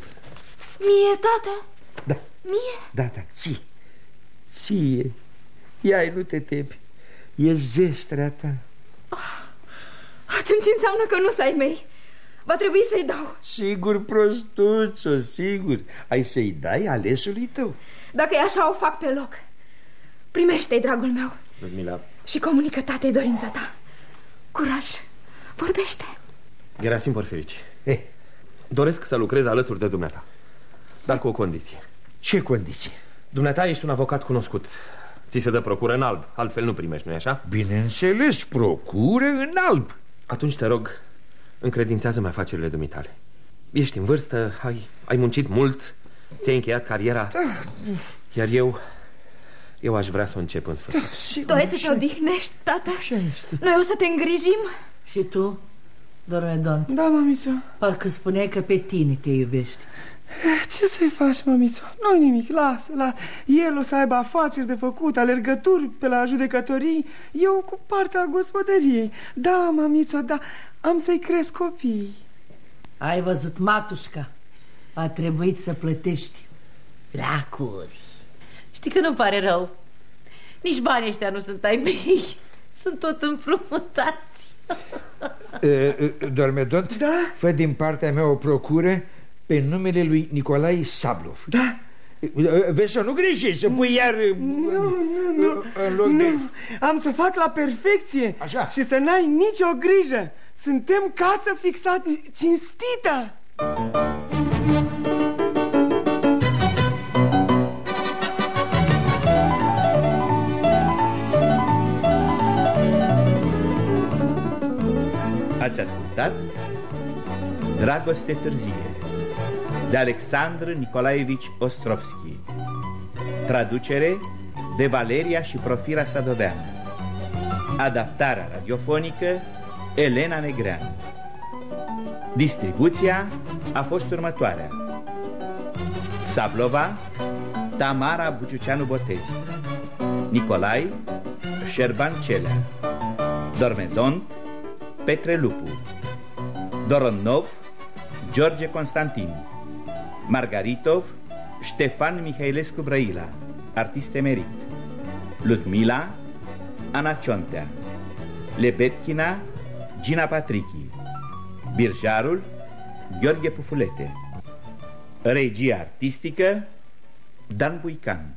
Mie, tată? Da, Mie? da, da, ție, ție, ia nu te temi, e zestrea ta. Atunci înseamnă că nu să ai mei. Va trebui să-i dau. Sigur, prostuțo, sigur, ai să-i dai alesului tău. Dacă e așa, o fac pe loc. Primește-i, dragul meu, Ludmila, și comunică tatei dorința ta. Curaj, vorbește. Gerasim Porfirici, Eh, doresc să lucrez alături de dumneata. Dar cu o condiție. ce condiții? Dumneata ești un avocat cunoscut. Ți se dă procură în alb, altfel nu primești, nu-i așa? Bineînțeles, procură în alb. Atunci te rog, încredințează-mi afacerile dumitale. Ești în vârstă, ai, ai muncit mult, ți-ai încheiat cariera. Iar eu, eu aș vrea să o încep în sfârșit. Sigur, Doresc să te odihnești, tată? Așa este. Noi o să te îngrijim? Și tu, Dormedont, Da, mamițo. parcă spuneai că pe tine te iubești. Ce să-i faci, mamițo? nu nimic, lasă, la El o să aibă afaceri de făcut, alergături pe la judecătorii, eu cu partea gospodăriei. Da, mamițo, da, am să-i cresc copiii. Ai văzut, matușca, a trebuit să plătești. Lacuri. Știi că nu pare rău. Nici banii ăștia nu sunt ai mei. Sunt tot împrumutați. Dormedont, Da? fă din partea mea o procură pe numele lui Nicolae Sablov. Da? Vezi să nu greșești, să pui iar Nu, nu, nu, în loc de... nu. Am să fac la perfecție Așa. și să n-ai nicio grijă. Suntem casă fixată cinstită. Ați ascultat Dragoste târzie de Alexandru Nicolaevici Ostrovski. Traducere de Valeria și Profira Sadoveanu. Adaptarea radiofonică Elena Negreanu. Distribuția a fost următoarea. Sablova Tamara Buciuceanu Botez. Nicolai Șerban Celea Dormedont Petre Lupu. Doronov George Constantin Margaritov Ștefan Mihailescu Brăila Artist emerit. Ludmila Ana Ciontea Lebetkina, Gina Patrichi. Birjarul, Gheorghe Pufulete. Regia artistică, Dan Buican